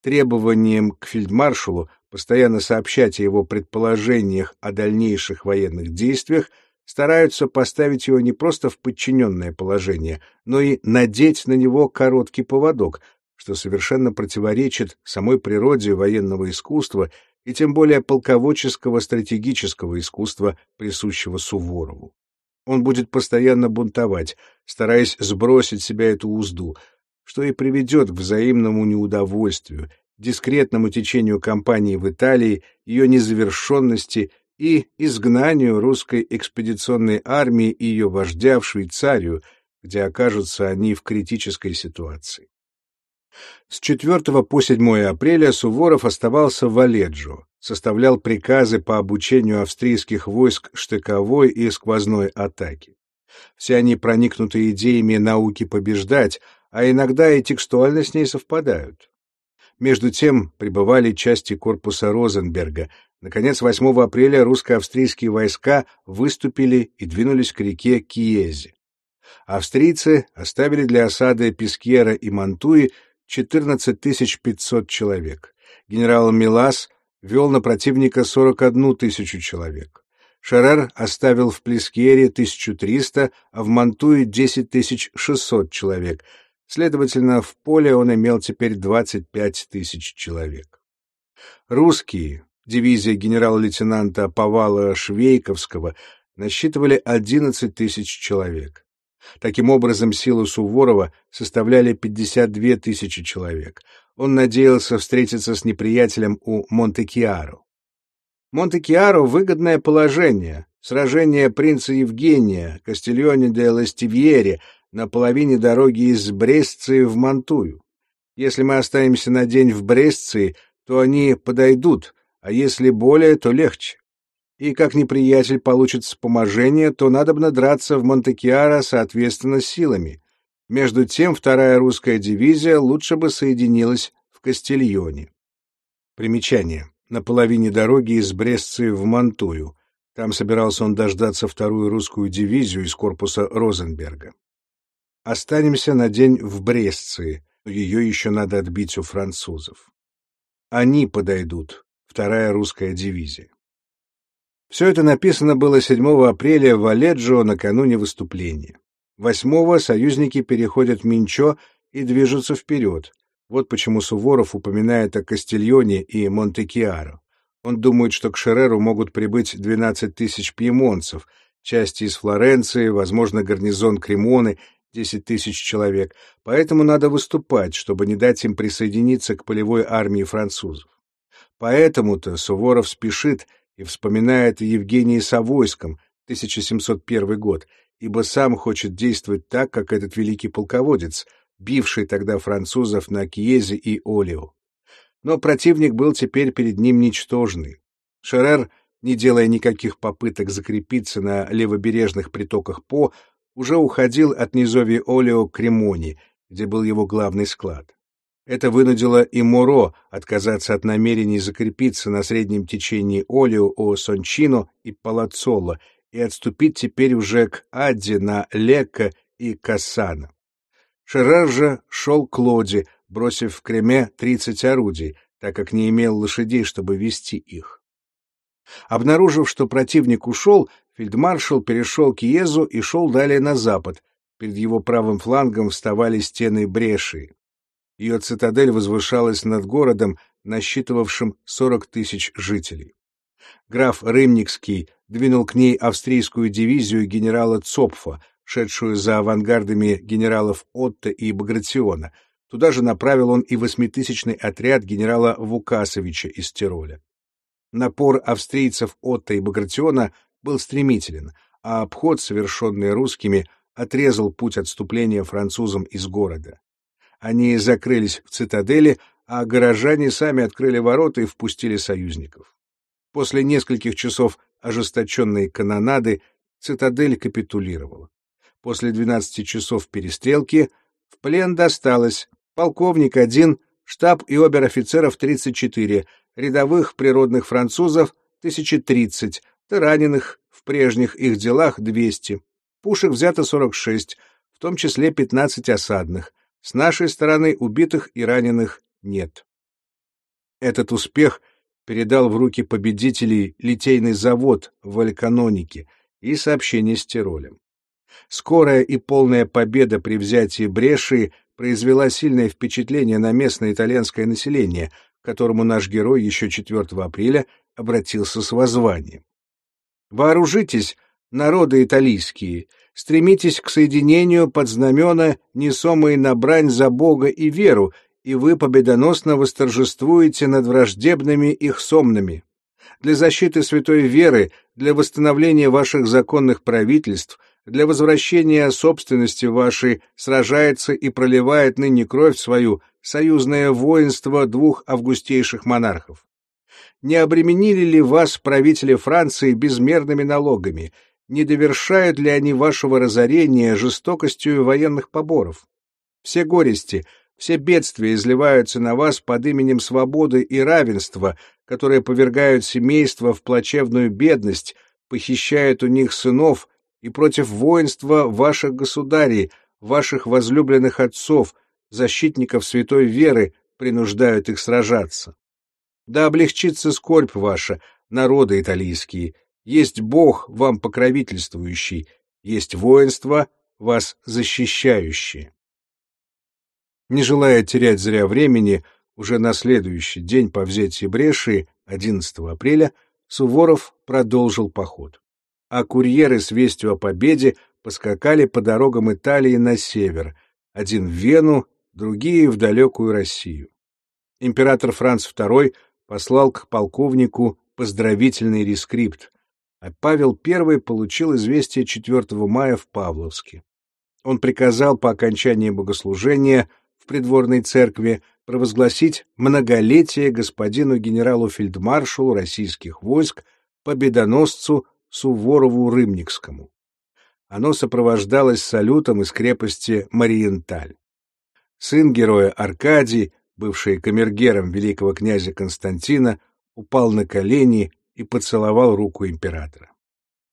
Требованием к фельдмаршалу постоянно сообщать о его предположениях о дальнейших военных действиях — стараются поставить его не просто в подчиненное положение, но и надеть на него короткий поводок, что совершенно противоречит самой природе военного искусства и тем более полководческого стратегического искусства, присущего Суворову. Он будет постоянно бунтовать, стараясь сбросить себя эту узду, что и приведет к взаимному неудовольствию, дискретному течению кампании в Италии, ее незавершенности и изгнанию русской экспедиционной армии и ее вождя в Швейцарию, где окажутся они в критической ситуации. С 4 по 7 апреля Суворов оставался в Валеджо, составлял приказы по обучению австрийских войск штыковой и сквозной атаки. Все они проникнуты идеями науки побеждать, а иногда и текстуально с ней совпадают. Между тем прибывали части корпуса Розенберга, Наконец, 8 апреля русско-австрийские войска выступили и двинулись к реке Киезе. Австрийцы оставили для осады Пескьера и Мантуи 14 500 человек. Генерал Милас вел на противника 41 тысячу человек. Шерер оставил в Плескере 1300, а в Мантуе 10 600 человек. Следовательно, в поле он имел теперь 25 тысяч человек. Русские, дивизия генерал-лейтенанта Павала Швейковского насчитывали 11 тысяч человек. Таким образом, силы Суворова составляли 52 тысячи человек. Он надеялся встретиться с неприятелем у Монте-Киаро. Монте-Киаро — выгодное положение. Сражение принца Евгения, Кастильоне де Ластивьере на половине дороги из Брестции в Мантую. Если мы останемся на день в Брестции, то они подойдут, а если более, то легче. И как неприятель получит вспоможение, то надобно драться в Монтекиаро соответственно силами. Между тем вторая русская дивизия лучше бы соединилась в Кастильоне. Примечание. На половине дороги из Брестции в Мантую. Там собирался он дождаться вторую русскую дивизию из корпуса Розенберга. Останемся на день в Брестции, ее еще надо отбить у французов. Они подойдут, вторая русская дивизия. Все это написано было 7 апреля в Аледжио накануне выступления. 8 союзники переходят Минчо и движутся вперед. Вот почему Суворов упоминает о Кастильоне и Монтекиаро. Он думает, что к Шереру могут прибыть 12 тысяч пьемонцев, части из Флоренции, возможно, гарнизон Кремоны, 10 тысяч человек, поэтому надо выступать, чтобы не дать им присоединиться к полевой армии французов. Поэтому-то Суворов спешит и вспоминает о Евгении Савойском, 1701 год, ибо сам хочет действовать так, как этот великий полководец, бивший тогда французов на Киезе и Олио. Но противник был теперь перед ним ничтожный. Шерер, не делая никаких попыток закрепиться на левобережных притоках По, уже уходил от низовья Олио к Кремони, где был его главный склад. Это вынудило и Моро отказаться от намерений закрепиться на среднем течении Олио о Сончино и Палацоло и отступить теперь уже к Адде на Лекко и Кассана. Шерер же шел к Лоди, бросив в Креме 30 орудий, так как не имел лошадей, чтобы вести их. Обнаружив, что противник ушел, Фельдмаршал перешел к Иезу и шел далее на запад. Перед его правым флангом вставали стены Бреши. Ее цитадель возвышалась над городом, насчитывавшим 40 тысяч жителей. Граф Рымникский двинул к ней австрийскую дивизию генерала Цопфа, шедшую за авангардами генералов Отто и Багратиона. Туда же направил он и восьмитысячный отряд генерала Вукасовича из Тироля. Напор австрийцев Отто и Багратиона был стремителен, а обход, совершенный русскими, отрезал путь отступления французам из города. Они закрылись в цитадели, а горожане сами открыли ворота и впустили союзников. После нескольких часов ожесточенной канонады цитадель капитулировала. После 12 часов перестрелки в плен досталось полковник один, штаб и обер-офицеров 34, рядовых природных французов 1030, раненых в прежних их делах 200, пушек взято 46, в том числе 15 осадных. С нашей стороны убитых и раненых нет. Этот успех передал в руки победителей литейный завод в Альканонике и сообщение с Тиролем. Скорая и полная победа при взятии Бреши произвела сильное впечатление на местное итальянское население, к которому наш герой еще 4 апреля обратился с воззванием. Вооружитесь, народы италийские, стремитесь к соединению под знамена, несомые на брань за Бога и веру, и вы победоносно восторжествуете над враждебными их сомнами. Для защиты святой веры, для восстановления ваших законных правительств, для возвращения собственности вашей сражается и проливает ныне кровь свою союзное воинство двух августейших монархов не обременили ли вас правители Франции безмерными налогами, не довершают ли они вашего разорения жестокостью военных поборов? Все горести, все бедствия изливаются на вас под именем свободы и равенства, которые повергают семейства в плачевную бедность, похищают у них сынов и против воинства ваших государей, ваших возлюбленных отцов, защитников святой веры, принуждают их сражаться. Да облегчится скорбь ваша, народы италийские. Есть Бог, вам покровительствующий, есть воинство, вас защищающее. Не желая терять зря времени, уже на следующий день по взятии Бреши, 11 апреля, Суворов продолжил поход. а курьеры с вестью о победе поскакали по дорогам Италии на север, один в Вену, другие в далекую Россию. Император Франц II послал к полковнику поздравительный рескрипт, а Павел I получил известие 4 мая в Павловске. Он приказал по окончании богослужения в придворной церкви провозгласить многолетие господину генералу-фельдмаршалу российских войск, победоносцу Суворову-Рымникскому. Оно сопровождалось салютом из крепости Мариенталь. Сын героя Аркадий, бывший камергером великого князя Константина, упал на колени и поцеловал руку императора.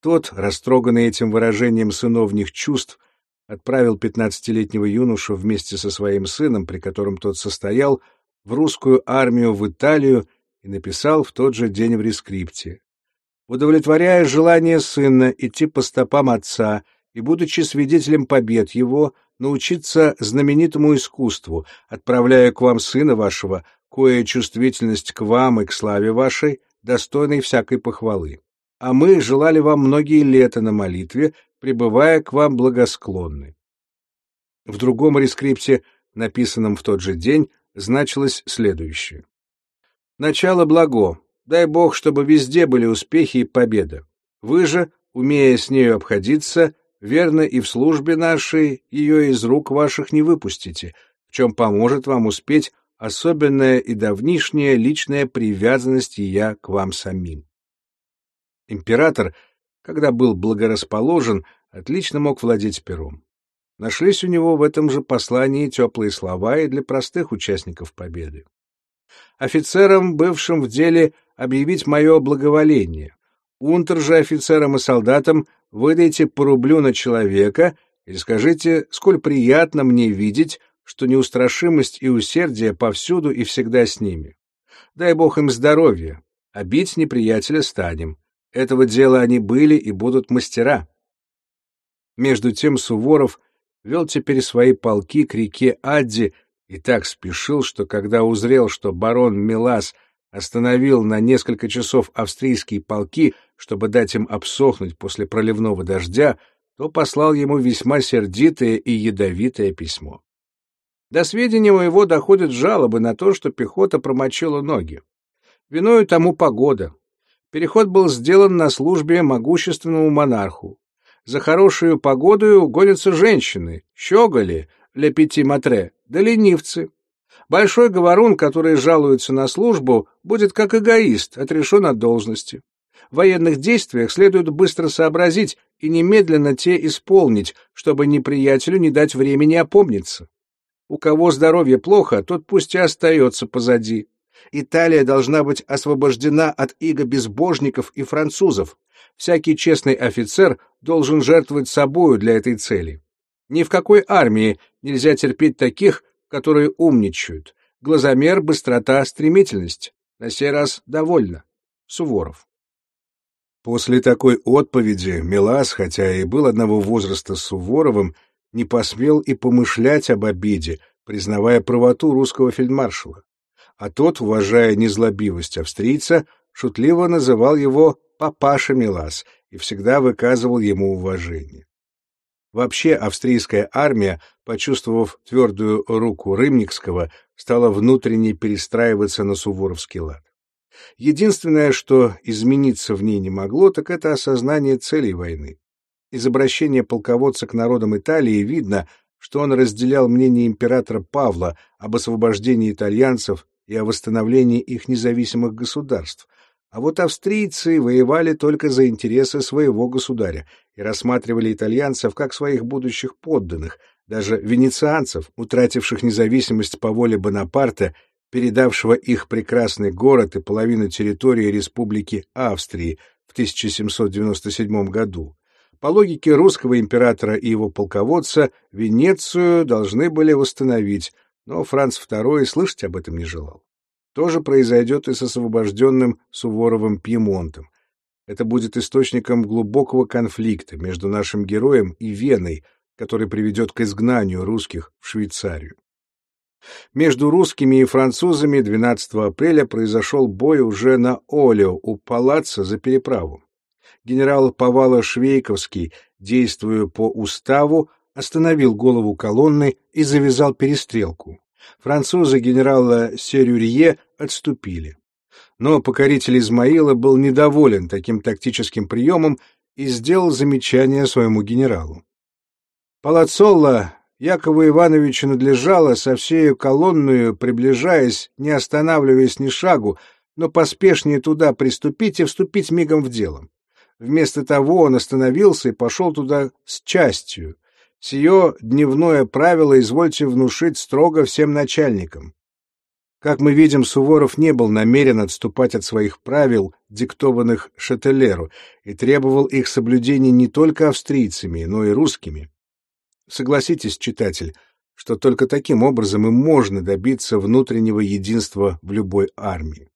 Тот, растроганный этим выражением сыновних чувств, отправил пятнадцатилетнего юношу вместе со своим сыном, при котором тот состоял, в русскую армию в Италию и написал в тот же день в рескрипте. Удовлетворяя желание сына идти по стопам отца и, будучи свидетелем побед его, научиться знаменитому искусству, отправляя к вам сына вашего, кое чувствительность к вам и к славе вашей, достойной всякой похвалы. А мы желали вам многие лета на молитве, пребывая к вам благосклонны. В другом рескрипте, написанном в тот же день, значилось следующее. Начало благо. Дай Бог, чтобы везде были успехи и победа. Вы же, умея с нею обходиться, верно и в службе нашей ее из рук ваших не выпустите, в чем поможет вам успеть особенная и давнишняя личная привязанность я к вам самим. Император — когда был благорасположен, отлично мог владеть пером. Нашлись у него в этом же послании теплые слова и для простых участников победы. Офицерам, бывшим в деле, объявить мое благоволение. Унтер же офицерам и солдатам выдайте по рублю на человека и скажите, сколь приятно мне видеть, что неустрашимость и усердие повсюду и всегда с ними. Дай Бог им здоровья, а бить неприятеля станем. Этого дела они были и будут мастера. Между тем Суворов вел теперь свои полки к реке Адди и так спешил, что когда узрел, что барон Милас остановил на несколько часов австрийские полки, чтобы дать им обсохнуть после проливного дождя, то послал ему весьма сердитое и ядовитое письмо. До сведения моего доходят жалобы на то, что пехота промочила ноги. Виною тому погода, Переход был сделан на службе могущественному монарху. За хорошую погоду гонятся женщины, щеголи, для пяти матре, да ленивцы. Большой говорун, который жалуется на службу, будет как эгоист, отрешен от должности. В военных действиях следует быстро сообразить и немедленно те исполнить, чтобы неприятелю не дать времени опомниться. У кого здоровье плохо, тот пусть и остается позади. Италия должна быть освобождена от иго безбожников и французов. Всякий честный офицер должен жертвовать собою для этой цели. Ни в какой армии нельзя терпеть таких, которые умничают. Глазомер, быстрота, стремительность. На сей раз довольно. Суворов. После такой отповеди Милас, хотя и был одного возраста с Суворовым, не посмел и помышлять об обиде, признавая правоту русского фельдмаршала а тот, уважая незлобивость австрийца, шутливо называл его «папаша Милас» и всегда выказывал ему уважение. Вообще австрийская армия, почувствовав твердую руку Рымникского, стала внутренне перестраиваться на суворовский лад. Единственное, что измениться в ней не могло, так это осознание целей войны. Из обращения полководца к народам Италии видно, что он разделял мнение императора Павла об освобождении итальянцев и о восстановлении их независимых государств, а вот австрийцы воевали только за интересы своего государя и рассматривали итальянцев как своих будущих подданных, даже венецианцев, утративших независимость по воле Бонапарта, передавшего их прекрасный город и половину территории Республики Австрии в 1797 году. По логике русского императора и его полководца, Венецию должны были восстановить, но Франц II слышать об этом не желал. То же произойдет и с освобожденным Суворовым Пьемонтом. Это будет источником глубокого конфликта между нашим героем и Веной, который приведет к изгнанию русских в Швейцарию. Между русскими и французами 12 апреля произошел бой уже на Олео у палаца за переправу. Генерал Повало-Швейковский, действуя по уставу, остановил голову колонны и завязал перестрелку. Французы генерала Серюрье отступили. Но покоритель Измаила был недоволен таким тактическим приемом и сделал замечание своему генералу. Палацолла Якову Ивановичу надлежало со всею колонную, приближаясь, не останавливаясь ни шагу, но поспешнее туда приступить и вступить мигом в дело. Вместо того он остановился и пошел туда с частью. Сие дневное правило извольте внушить строго всем начальникам. Как мы видим, Суворов не был намерен отступать от своих правил, диктованных Шателлеру, и требовал их соблюдения не только австрийцами, но и русскими. Согласитесь, читатель, что только таким образом и можно добиться внутреннего единства в любой армии.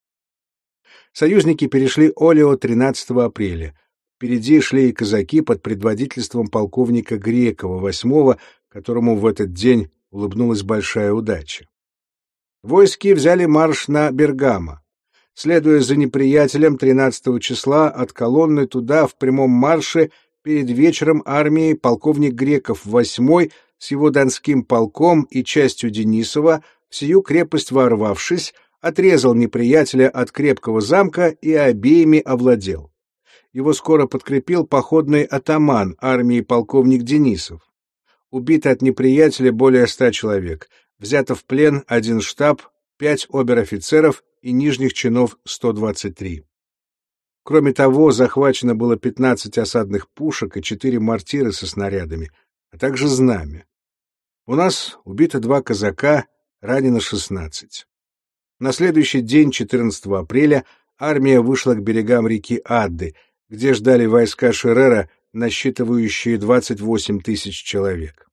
Союзники перешли Олео 13 апреля. Впереди шли и казаки под предводительством полковника Грекова, восьмого, которому в этот день улыбнулась большая удача. Войски взяли марш на Бергамо. Следуя за неприятелем 13 числа от колонны туда в прямом марше перед вечером армии полковник Греков восьмой с его донским полком и частью Денисова, в сию крепость ворвавшись, отрезал неприятеля от крепкого замка и обеими овладел его скоро подкрепил походный атаман армии полковник Денисов. Убито от неприятеля более ста человек, взято в плен один штаб, пять обер-офицеров и нижних чинов 123. Кроме того, захвачено было 15 осадных пушек и 4 мортиры со снарядами, а также знамя. У нас убито два казака, ранено 16. На следующий день, 14 апреля, армия вышла к берегам реки Адды, где ждали войска Шерера, насчитывающие 28 тысяч человек.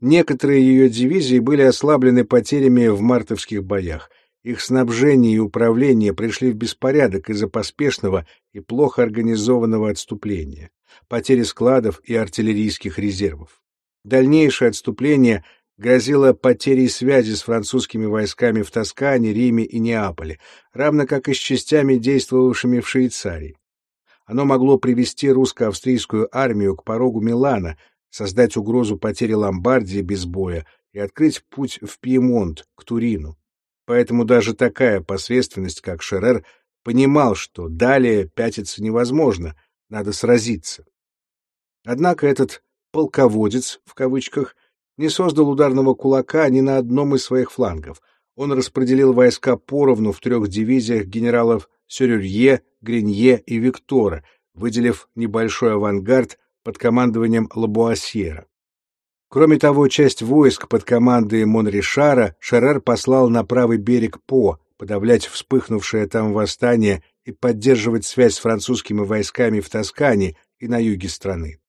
Некоторые ее дивизии были ослаблены потерями в мартовских боях. Их снабжение и управление пришли в беспорядок из-за поспешного и плохо организованного отступления, потери складов и артиллерийских резервов. Дальнейшее отступление грозило потерей связи с французскими войсками в Тоскане, Риме и Неаполе, равно как и с частями, действовавшими в Швейцарии. Оно могло привести русско-австрийскую армию к порогу Милана, создать угрозу потери Ломбардии без боя и открыть путь в Пьемонт, к Турину. Поэтому даже такая посредственность, как Шерер, понимал, что далее пятиться невозможно, надо сразиться. Однако этот «полководец» в кавычках не создал ударного кулака ни на одном из своих флангов. Он распределил войска поровну в трех дивизиях генералов Сюрюрье, Гринье и Виктора, выделив небольшой авангард под командованием Лабуасьера. Кроме того, часть войск под командой Монришара Шерер послал на правый берег По, подавлять вспыхнувшее там восстание и поддерживать связь с французскими войсками в Тоскане и на юге страны.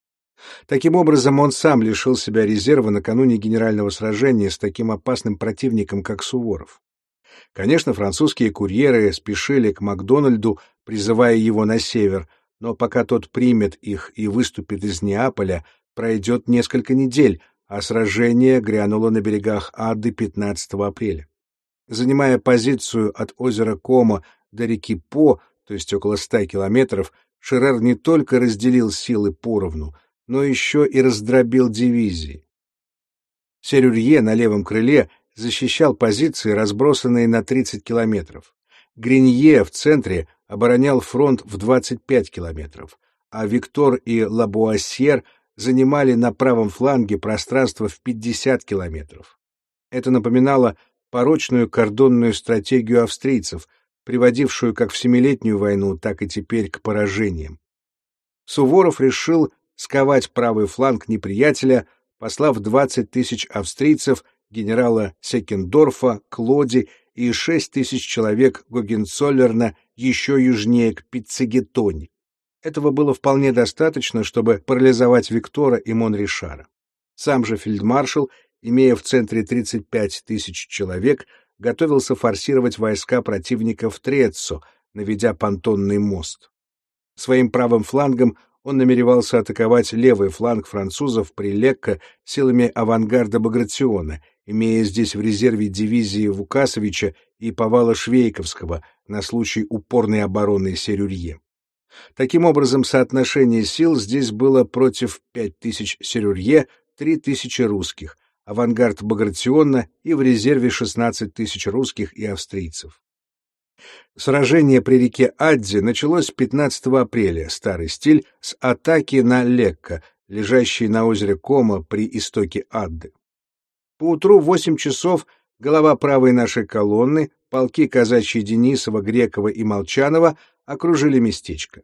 Таким образом, он сам лишил себя резерва накануне генерального сражения с таким опасным противником, как Суворов. Конечно, французские курьеры спешили к Макдональду, призывая его на север, но пока тот примет их и выступит из Неаполя, пройдет несколько недель, а сражение грянуло на берегах Адды 15 апреля. Занимая позицию от озера Кома до реки По, то есть около ста километров, Шерер не только разделил силы поровну, но еще и раздробил дивизии. Серюрье на левом крыле защищал позиции, разбросанные на 30 километров. Гринье в центре оборонял фронт в 25 километров, а Виктор и Лабуассьер занимали на правом фланге пространство в 50 километров. Это напоминало порочную кордонную стратегию австрийцев, приводившую как в Семилетнюю войну, так и теперь к поражениям. Суворов решил сковать правый фланг неприятеля, послав 20 тысяч австрийцев генерала Секендорфа, Клоди и шесть тысяч человек Гогенцоллерна еще южнее к Пиццегетоне. Этого было вполне достаточно, чтобы парализовать Виктора и Монришара. Сам же фельдмаршал, имея в центре 35 тысяч человек, готовился форсировать войска противника в Треццо, наведя понтонный мост. Своим правым флангом он намеревался атаковать левый фланг французов при Лекко силами авангарда Багратиона имея здесь в резерве дивизии Вукасовича и Повала Швейковского на случай упорной обороны Серюрье. Таким образом, соотношение сил здесь было против 5000 серюрье, 3000 русских, авангард Багратиона и в резерве 16 тысяч русских и австрийцев. Сражение при реке Адди началось 15 апреля, старый стиль, с атаки на Лекка, лежащий на озере Кома при истоке Адды. Поутру в 8 часов голова правой нашей колонны, полки казачьи Денисова, Грекова и Молчанова окружили местечко.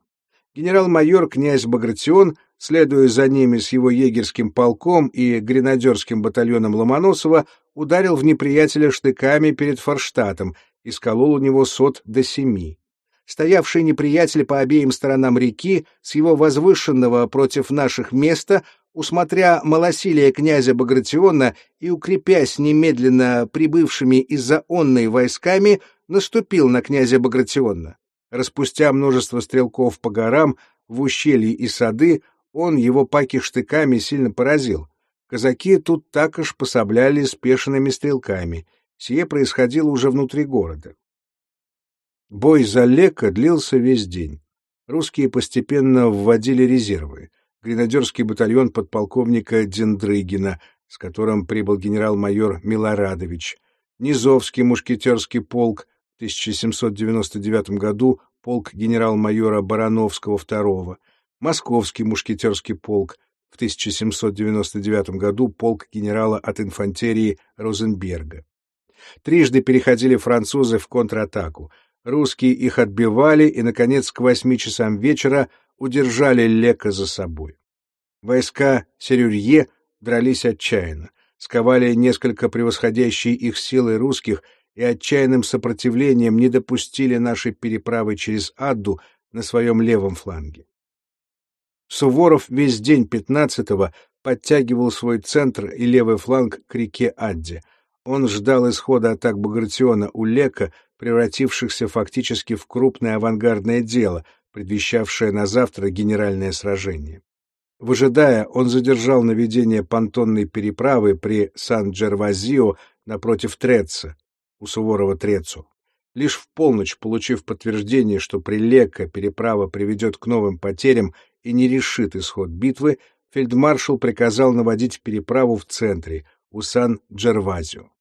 Генерал-майор князь Багратион, следуя за ними с его егерским полком и гренадерским батальоном Ломоносова, ударил в неприятеля штыками перед Форштатом и у него сот до семи. Стоявший неприятель по обеим сторонам реки с его возвышенного против наших места, усмотря малосилие князя Багратиона и укрепясь немедленно прибывшими из-за онной войсками, наступил на князя Багратиона. Распустя множество стрелков по горам, в ущелье и сады, он его паки штыками сильно поразил. Казаки тут так аж пособляли спешенными стрелками. Сие происходило уже внутри города. Бой за Лека длился весь день. Русские постепенно вводили резервы. Гренадерский батальон подполковника Дендрыгина, с которым прибыл генерал-майор Милорадович, Низовский мушкетерский полк, 1799 году полк генерал-майора Барановского II, Московский мушкетерский полк, в 1799 году полк генерала от инфантерии Розенберга. Трижды переходили французы в контратаку. Русские их отбивали и, наконец, к восьми часам вечера удержали Лека за собой. Войска Серюрье дрались отчаянно, сковали несколько превосходящие их силы русских и отчаянным сопротивлением не допустили нашей переправы через Адду на своем левом фланге. Суворов весь день 15-го подтягивал свой центр и левый фланг к реке Адде. Он ждал исхода атак Багратиона у Лека, превратившихся фактически в крупное авангардное дело, предвещавшее на завтра генеральное сражение. Выжидая, он задержал наведение понтонной переправы при Сан-Джервазио напротив Треца, у Суворова Трецу. Лишь в полночь, получив подтверждение, что Прилека переправа приведет к новым потерям и не решит исход битвы, фельдмаршал приказал наводить переправу в центре, у Сан-Джервазио.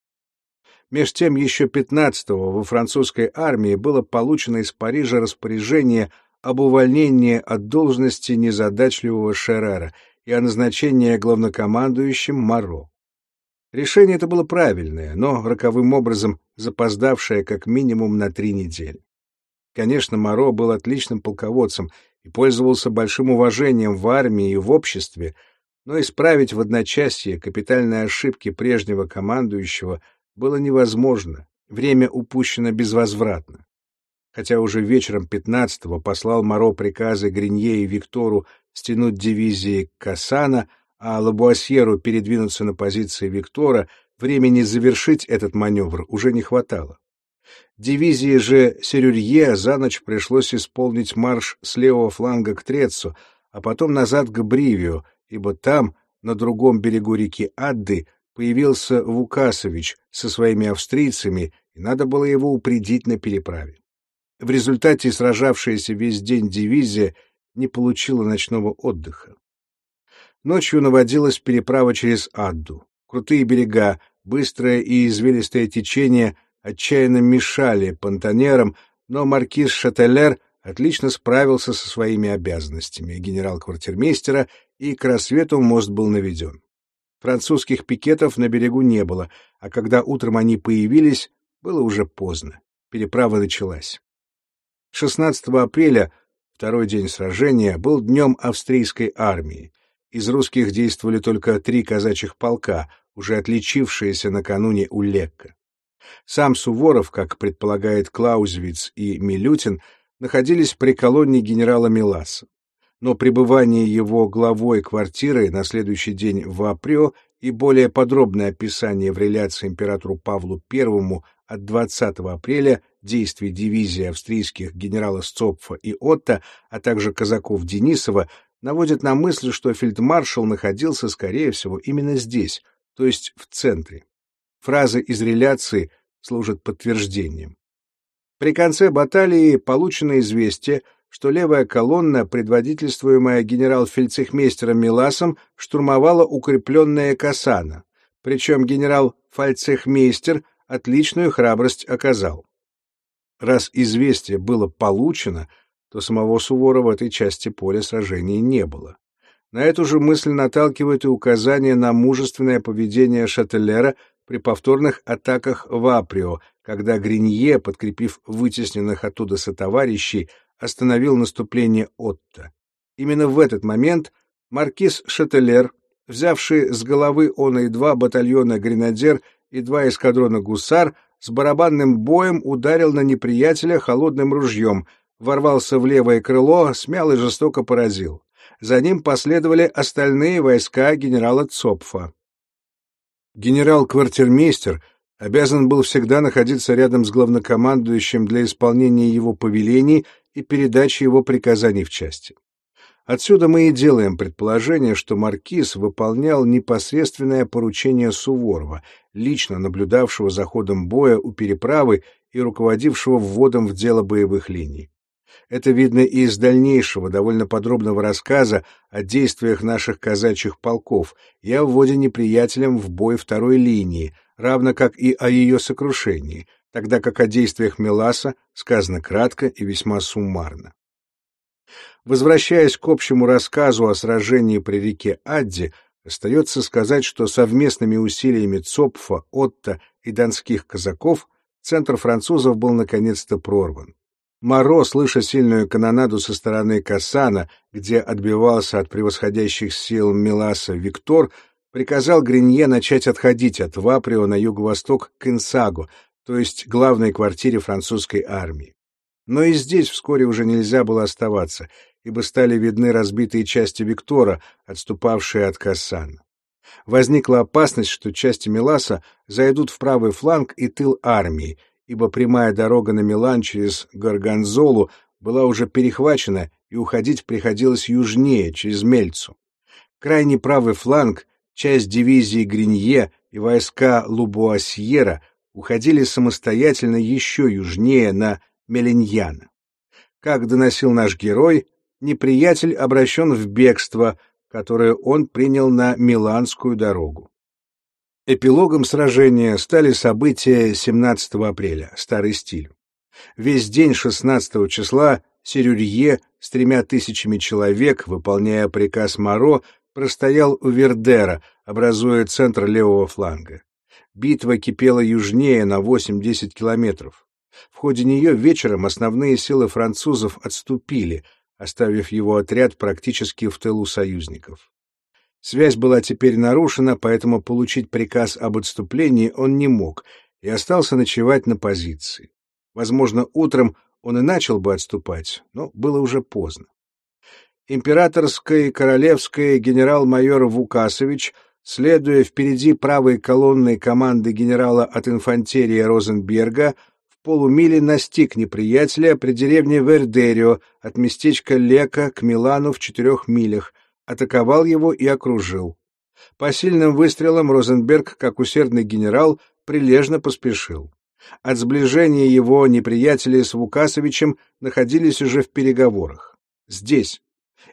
Меж тем еще 15-го во французской армии было получено из Парижа распоряжение об увольнении от должности незадачливого Шерера и о назначении главнокомандующим Маро. Решение это было правильное, но роковым образом запоздавшее как минимум на три недели. Конечно, Моро был отличным полководцем и пользовался большим уважением в армии и в обществе, но исправить в одночасье капитальные ошибки прежнего командующего было невозможно, время упущено безвозвратно. Хотя уже вечером 15-го послал Моро приказы Гринье и Виктору стянуть дивизии Кассана, а Лабуасьеру передвинуться на позиции Виктора, времени завершить этот маневр уже не хватало. Дивизии же Серюрье за ночь пришлось исполнить марш с левого фланга к Трецу, а потом назад к Бривию, ибо там, на другом берегу реки Адды, появился Вукасович со своими австрийцами, и надо было его упредить на переправе. В результате сражавшаяся весь день дивизия не получила ночного отдыха. Ночью наводилась переправа через Адду. Крутые берега, быстрое и извилистое течение отчаянно мешали понтонерам, но маркиз Шателлер отлично справился со своими обязанностями генерал-квартирмейстера, и к рассвету мост был наведен. Французских пикетов на берегу не было, а когда утром они появились, было уже поздно. Переправа началась. 16 апреля, второй день сражения, был днем австрийской армии. Из русских действовали только три казачьих полка, уже отличившиеся накануне у Лекка. Сам Суворов, как предполагает Клаузевиц и Милютин, находились при колонне генерала Миласа. Но пребывание его главой квартиры на следующий день в Априо и более подробное описание в реляции императору Павлу I от 20 апреля действий дивизии австрийских генерала Сцопфа и Отто, а также казаков Денисова наводит на мысль, что фельдмаршал находился, скорее всего, именно здесь, то есть в центре. Фразы из реляции служат подтверждением. При конце баталии получено известие, что левая колонна, предводительствуемая генерал-фельдцехмейстером Миласом, штурмовала укрепленное Касана, причем генерал-фельдцехмейстер отличную храбрость оказал. Раз известие было получено, то самого Сувора в этой части поля сражения не было. На эту же мысль наталкивает и указание на мужественное поведение Шателлера при повторных атаках в Априо, когда Гринье, подкрепив вытесненных оттуда сотоварищей, остановил наступление Отто. Именно в этот момент маркиз Шателлер, взявший с головы он и два батальона гренадер и два эскадрона гусар, с барабанным боем ударил на неприятеля холодным ружьем, ворвался в левое крыло, смял и жестоко поразил. За ним последовали остальные войска генерала Цопфа. Генерал-квартирмейстер обязан был всегда находиться рядом с главнокомандующим для исполнения его повелений и передачи его приказаний в части. Отсюда мы и делаем предположение, что маркиз выполнял непосредственное поручение Суворова, лично наблюдавшего за ходом боя у переправы и руководившего вводом в дело боевых линий. Это видно и из дальнейшего довольно подробного рассказа о действиях наших казачьих полков о вводе неприятелем в бой второй линии, равно как и о ее сокрушении, тогда как о действиях Меласа сказано кратко и весьма суммарно. Возвращаясь к общему рассказу о сражении при реке Адди, остается сказать, что совместными усилиями Цопфа, Отто и донских казаков центр французов был наконец-то прорван. Моро, слыша сильную канонаду со стороны Кассана, где отбивался от превосходящих сил Миласа Виктор, приказал Гринье начать отходить от Ваприо на юго-восток к Инсагу, то есть главной квартире французской армии. Но и здесь вскоре уже нельзя было оставаться, ибо стали видны разбитые части Виктора, отступавшие от Кассана. Возникла опасность, что части Миласа зайдут в правый фланг и тыл армии, ибо прямая дорога на Милан через Гарганзолу была уже перехвачена, и уходить приходилось южнее, через Мельцу. Крайний правый фланг, часть дивизии Гринье и войска Лубуасьера уходили самостоятельно еще южнее, на Меленьяна. Как доносил наш герой, неприятель обращен в бегство, которое он принял на Миланскую дорогу. Эпилогом сражения стали события 17 апреля, старый стиль. Весь день 16 числа Серюрье с тремя тысячами человек, выполняя приказ Моро, простоял у Вердера, образуя центр левого фланга. Битва кипела южнее на 8-10 километров. В ходе нее вечером основные силы французов отступили, оставив его отряд практически в тылу союзников. Связь была теперь нарушена, поэтому получить приказ об отступлении он не мог и остался ночевать на позиции. Возможно, утром он и начал бы отступать, но было уже поздно. Императорский королевский генерал-майор Вукасович, следуя впереди правой колонной команды генерала от инфантерии Розенберга, в полумиле настиг неприятеля при деревне Вердерио от местечка Лека к Милану в четырех милях, атаковал его и окружил. По сильным выстрелам Розенберг, как усердный генерал, прилежно поспешил. От сближения его неприятели с Вукасовичем находились уже в переговорах. Здесь.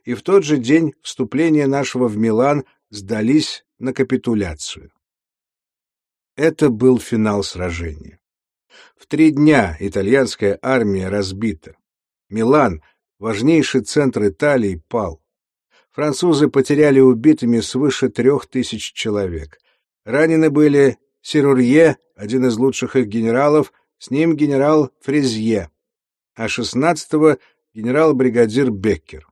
И в тот же день вступления нашего в Милан сдались на капитуляцию. Это был финал сражения. В три дня итальянская армия разбита. Милан, важнейший центр Италии, пал. Французы потеряли убитыми свыше трех тысяч человек. Ранены были Серурье, один из лучших их генералов, с ним генерал Фрезье, а 16-го генерал-бригадир Беккер.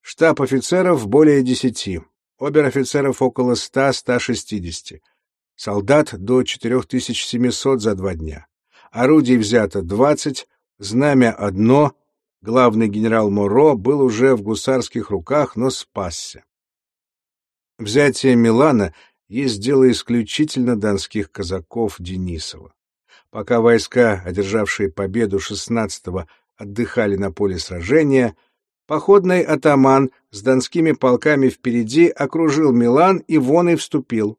Штаб офицеров более десяти, обер-офицеров около 100-160, солдат до 4700 за два дня. Орудий взято 20, знамя одно, Главный генерал Моро был уже в гусарских руках, но спасся. Взятие Милана есть дело исключительно донских казаков Денисова. Пока войска, одержавшие победу 16-го, отдыхали на поле сражения, походный атаман с донскими полками впереди окружил Милан и вон и вступил.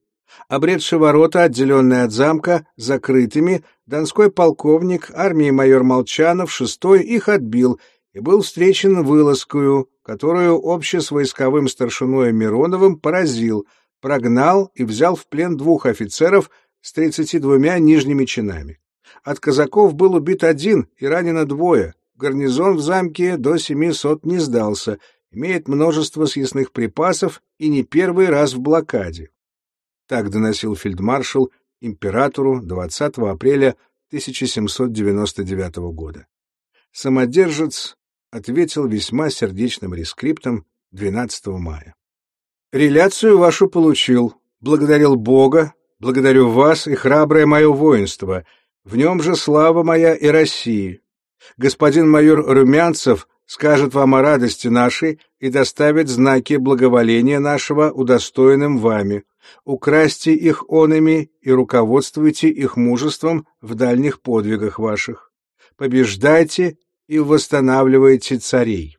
Обретший ворота, отделенные от замка, закрытыми, донской полковник армии майор Молчанов, шестой, их отбил и был встречен вылазкою, которую обще с войсковым старшиной Мироновым поразил, прогнал и взял в плен двух офицеров с тридцати двумя нижними чинами. От казаков был убит один и ранено двое. Гарнизон в замке до семи сот не сдался, имеет множество съестных припасов и не первый раз в блокаде. Так доносил фельдмаршал императору 20 апреля 1799 года. Самодержец ответил весьма сердечным рескриптом 12 мая. «Реляцию вашу получил, благодарил Бога, благодарю вас и храброе мое воинство, в нем же слава моя и России. Господин майор Румянцев скажет вам о радости нашей и доставит знаки благоволения нашего удостоенным вами. Украсьте их онами и руководствуйте их мужеством в дальних подвигах ваших. Побеждайте и восстанавливайте царей.